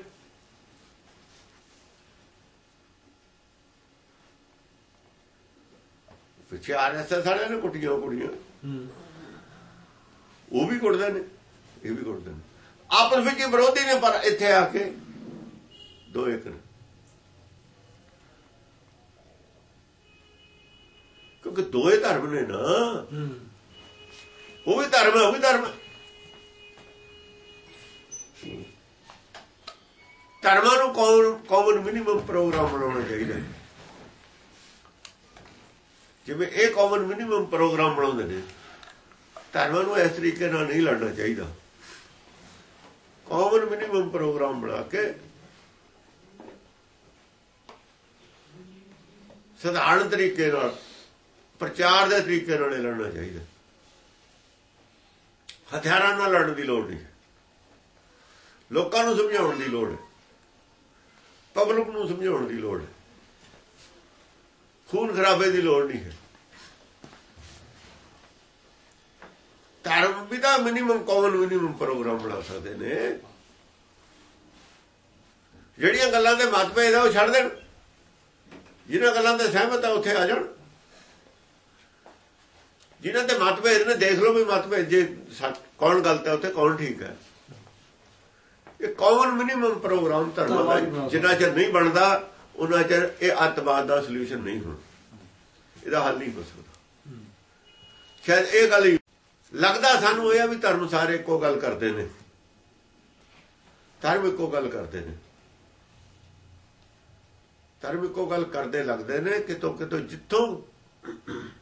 ਪਿੱਛੇ ਆਰਐਸਐਸ ਵਾਲਿਆਂ ਨੇ ਕੁੱਟੀਆਂ, ਕੁੜੀਆਂ। ਉਹ ਵੀ ਕੁੱਟਦੇ ਨੇ, ਇਹ ਵੀ ਕੁੱਟਦੇ ਨੇ। ਆਪਸ ਵਿੱਚ ਹੀ ਵਿਰੋਧੀ ਨੇ, ਪਰ ਇੱਥੇ ਆ ਕੇ ਦੋ ਇੱਕ ਨੇ। ਕਿਉਂਕਿ ਦੋਏ ਧਰਮ ਨੇ ਨਾ। ਉਹ ਵੀ ਧਰਮ ਹੈ, ਉਹ ਵੀ ਧਰਮ ਧਰਮਾਂ ਨੂੰ ਕੌਮਨ ਮਿਨੀਮਮ ਪ੍ਰੋਗਰਾਮ ਬਣਾਉਣਾ ਚਾਹੀਦਾ ਹੈ। ਜਿਵੇਂ ਇਹ ਕਾਮਨ ਮਿਨੀਮਮ ਪ੍ਰੋਗਰਾਮ ਬਣਾਉਂਦੇ ਨੇ। ਧਰਮਾਂ ਨੂੰ ਇਸ ਤਰੀਕੇ ਨਾਲ ਨਹੀਂ ਲੜਨਾ ਚਾਹੀਦਾ। ਕਾਮਨ ਮਿਨੀਮਮ ਪ੍ਰੋਗਰਾਮ ਬਣਾ ਕੇ ਸਧਾਰਨ ਤਰੀਕੇ ਨਾਲ, ਪ੍ਰਚਾਰ ਦੇ ਤਰੀਕੇ ਨਾਲ ਲੜਨਾ ਚਾਹੀਦਾ। ਹਥਿਆਰਾਂ ਨਾਲ ਲੜਨ ਦੀ ਲੋੜ ਨਹੀਂ। ਲੋਕਾਂ ਨੂੰ ਸਮਝਾਉਣ ਦੀ ਲੋੜ ਹੈ। ਪਬਲਿਕ ਨੂੰ ਸਮਝਾਉਣ ਦੀ ਲੋੜ ਹੈ। ਖੂਨ ਖਰਾਬੇ ਦੀ ਲੋੜ ਨਹੀਂ ਹੈ। ਧਰਮ ਵੀ ਤਾਂ ਮਿਨੀਮਮ ਕਾਮਨ ਮਿਨੀਮਮ ਪ੍ਰੋਗਰਾਮ ਬਣਾ ਸਕਦੇ ਨੇ। ਜਿਹੜੀਆਂ ਗੱਲਾਂ ਦੇ ਮਤਭੇਦ ਆ ਉਹ ਛੱਡ ਦੇਣ। ਜਿਹਨਾਂ ਗੱਲਾਂ ਤੇ ਸਹਿਮਤ ਆ ਉੱਥੇ ਆ ਜਾਣ। ਜਿਨ੍ਹਾਂ ਤੇ ਮਤਭੇਦ ਨੇ ਦੇਖ ਲਓ ਵੀ ਮਤਭੇਦ ਜੇ ਕੌਣ ਗਲਤ ਹੈ ਉੱਥੇ ਕੌਣ ਠੀਕ ਹੈ। ਇਹ ਕਾਮਨ ਮਿਨੀਮਮ ਪ੍ਰੋਗਰਾਮ ਧਰਮ ਦਾ ਜਿੰਨਾ ਚਿਰ ਨਹੀਂ ਬਣਦਾ ਉਹਨਾਂ ਚਿਰ ਇਹ ਅੱਤਵਾਦ ਦਾ ਸੋਲੂਸ਼ਨ ਨਹੀਂ ਹੋਣਾ। ਇਹਦਾ ਹੱਲ ਨਹੀਂ ਹੋ ਸਕਦਾ। ਸ਼ਾਇਦ ਇਹ ਗੱਲ ਹੀ ਲੱਗਦਾ ਸਾਨੂੰ ਇਹ ਆ ਵੀ ਧਰਮ ਸਾਰੇ ਇੱਕੋ ਗੱਲ ਕਰਦੇ ਨੇ। ਧਰਮ ਇੱਕੋ ਗੱਲ ਕਰਦੇ ਨੇ। ਧਰਮ ਇੱਕੋ ਗੱਲ ਕਰਦੇ ਲੱਗਦੇ ਨੇ ਕਿਤੋਂ ਕਿਤੋਂ ਜਿੱਥੋਂ,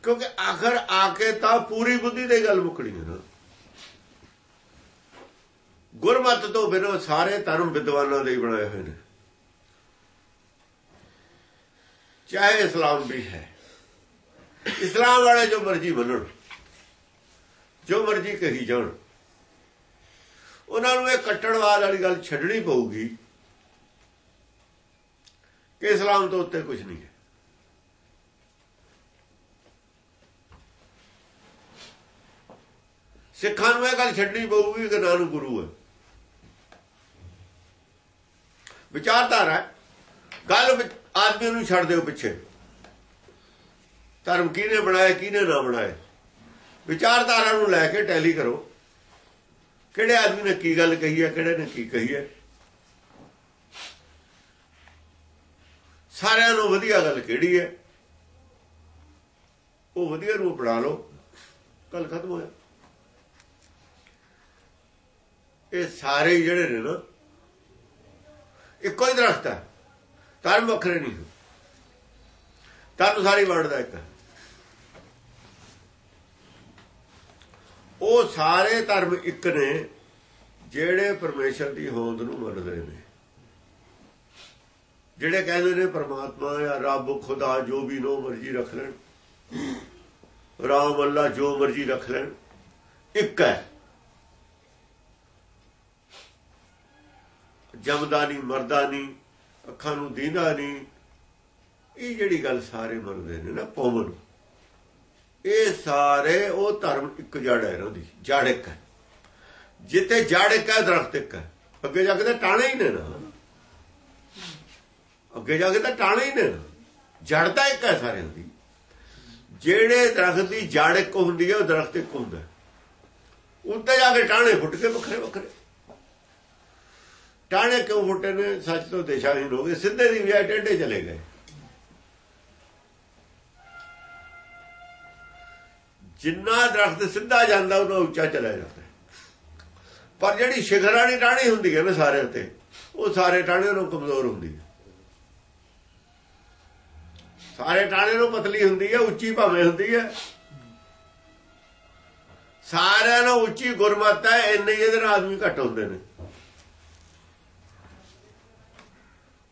ਕਿਉਂਕਿ ਆਖਰ ਆ ਕੇ ਤਾਂ ਪੂਰੀ ਬੁੱਧੀ ਦੀ ਗੱਲ ਮੁੱਕਣੀ ਹੈ ਨਾ। ਗੁਰਮਤ ਤੋਂ ਬਿਨਾਂ ਸਾਰੇ ਧਰਮ ਵਿਦਵਾਨਾਂ ਦੇ ਹੀ ਬਣਾਏ ਹੋਏ ਨੇ। ਚਾਹੇ ਇਸਲਾਮ ਵੀ ਹੈ। ਇਸਲਾਮ ਵਾਲੇ ਜੋ ਮਰਜ਼ੀ ਮੰਨਣ, ਜੋ ਮਰਜ਼ੀ ਕਹੀ ਜਾਣ, ਉਹਨਾਂ ਨੂੰ ਇਹ ਕੱਟੜਵਾਦ ਵਾਲੀ ਗੱਲ ਛੱਡਣੀ ਪਊਗੀ ਕਿ ਇਸਲਾਮ ਤੋਂ ਉੱਤੇ ਕੁਝ ਨਹੀਂ ਹੈ। ਸਿੱਖਾਂ ਨੂੰ ਇਹ ਗੱਲ ਛੱਡਣੀ ਪਊਗੀ ਕਿ ਨਾਨਕ ਗੁਰੂ ਹੈ। ਵਿਚਾਰਧਾਰਾ ਗੱਲ ਆਦਮੀ ਨੂੰ ਛੱਡ ਦਿਓ ਪਿੱਛੇ। ਧਰਮ ਕਿਹਨੇ ਬਣਾਇਆ ਕਿਹਨੇ ਨਾ ਬਣਾਇਆ ਵਿਚਾਰਧਾਰਾ ਨੂੰ ਲੈ ਕੇ ਟੈਲੀ ਕਰੋ। ਕਿਹੜੇ ਆਦਮੀ ਨੇ ਕੀ ਗੱਲ ਕਹੀ ਹੈ, ਕਿਹੜੇ ਨੇ ਕੀ ਕਹੀ ਹੈ? ਸਾਰਿਆਂ ਨੂੰ ਵਧੀਆ ਗੱਲ ਕਿਹੜੀ ਹੈ? ਉਹ ਵਧੀਆ ਨੂੰ ਬਣਾ ਲਓ। ਗੱਲ ਖਤਮ ਹੋਇਆ। ਇਹ ਸਾਰੇ ਜਿਹੜੇ ਨੇ ਨਾ, ਇੱਕੋ ਹੀ ਦਰਖਤ ਹੈ। ਧਰਮ ਵੱਖਰੇ ਨਹੀਂ ਧਰਮ ਸਾਰੀ ਵਰਡ ਦਾ ਇੱਕ ਉਹ ਸਾਰੇ ਧਰਮ ਇੱਕ ਨੇ, ਜਿਹੜੇ ਪਰਮੇਸ਼ਰ ਦੀ ਹੋਂਦ ਨੂੰ ਮੰਨਦੇ ਨੇ। ਜਿਹੜੇ ਕਹਿੰਦੇ ਨੇ ਪਰਮਾਤਮਾ ਜਾਂ ਰੱਬ ਖੁਦਾ ਜੋ ਵੀ ਨੋ ਮਰਜ਼ੀ ਰੱਖ ਲੈਣ। ਰਾਮ ਅੱਲਾ ਜੋ ਮਰਜ਼ੀ ਰੱਖ ਲੈਣ। ਇੱਕ ਹੈ। ਜਮਦਾ ਨਹੀਂ, ਮਰਦਾ ਨਹੀਂ। ਅੱਖਾਂ ਨੂੰ ਦੀਦਾ ਨਹੀਂ। ਇਹ ਜਿਹੜੀ ਗੱਲ ਸਾਰੇ ਮੰਨਦੇ ਨੇ ਨਾ, ਪਵਨ, ਇਹ ਸਾਰੇ ਉਹ ਧਰਮ ਇੱਕ ਜੜ ਹੈ ਇਹਨਾਂ ਦੀ ਜੜ ਇੱਕ ਹੈ। ਜਿੱਤੇ ਜੜ ਇੱਕ ਹੈ, ਦਰਖਤ ਇੱਕ ਹੈ। ਅੱਗੇ ਜਾ ਕੇ ਤਾਂ ਟਾਣੇ ਹੀ ਨੇ ਨਾ। ਅੱਗੇ ਜਾ ਕੇ ਤਾਂ ਟਾਣੇ ਹੀ ਨੇ ਨਾ। ਜੜ ਤਾਂ ਇੱਕ ਹੈ ਸਾਰਿਆਂ ਦੀ। ਜਿਹੜੇ ਦਰਖਤ ਦੀ ਜੜ ਇੱਕ ਹੁੰਦੀ ਹੈ, ਉਹ ਦਰਖਤ ਇੱਕ ਹੁੰਦਾ ਹੈ। ਉੱਤੇ ਜਾ ਕੇ ਟਾਣੇ ਫੁੱਟ ਕੇ ਵੱਖਰੇ ਵੱਖਰੇ ਟਾਣੇ ਕਿਉਂ ਫੁੱਟੇ ਨੇ? ਸੱਚ ਤੋਂ ਦਿਸ਼ਾਹੀਨ ਹੋ ਗਏ ਸਿੱਧੇ ਦੀ ਵਿਆਹ ਟੇਢੇ ਚਲੇ ਗਏ। ਜਿੰਨਾ ਦਰਖਤ ਸਿੱਧਾ ਜਾਂਦਾ ਉਹਨਾਂ ਉੱਚਾ ਚਲਾ ਜਾਂਦਾ। ਪਰ ਜਿਹੜੀ ਸ਼ਿਖਰਾਣੀ ਟਾਣੀ ਹੁੰਦੀ ਹੈ ਨਾ ਸਾਰੇ ਉੱਤੇ, ਉਹ ਸਾਰੇ ਟਾਣੇ ਨੂੰ ਕਮਜ਼ੋਰ ਹੁੰਦੀ ਹੈ। ਸਾਰੇ ਟਾਣੇ ਨੂੰ ਪਤਲੀ ਹੁੰਦੀ ਹੈ, ਉੱਚੀ ਭਾਵੇਂ ਹੁੰਦੀ ਹੈ। ਸਾਰਿਆਂ ਨੂੰ ਉੱਚੀ ਗੁਰਮਤ ਹੈ, ਇੰਨੇ ਹੀ ਇਹਦੇ ਨਾਲ ਆਦਮੀ ਘੱਟ ਹੁੰਦੇ ਨੇ।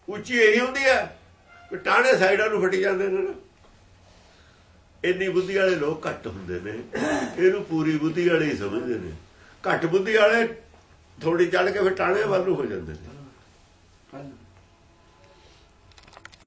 ਉੱਚੀ ਇਹੀ ਹੁੰਦੀ ਹੈ ਕਿ ਟਾਣੇ ਸਾਈਡਾਂ ਨੂੰ ਫਟੀ ਜਾਂਦੇ ਨੇ ਨਾ। ਇੰਨੀ ਬੁੱਧੀ ਵਾਲੇ ਲੋਕ ਘੱਟ ਹੁੰਦੇ ਨੇ। ਇਹਨੂੰ ਪੂਰੀ ਬੁੱਧੀ ਵਾਲੇ ਹੀ ਸਮਝਦੇ ਨੇ। ਘੱਟ ਬੁੱਧੀ ਵਾਲੇ ਥੋੜੀ ਚੜ ਕੇ ਫਿਰ ਟਾਣੇ ਵੱਲ ਨੂੰ ਹੋ ਜਾਂਦੇ ਨੇ।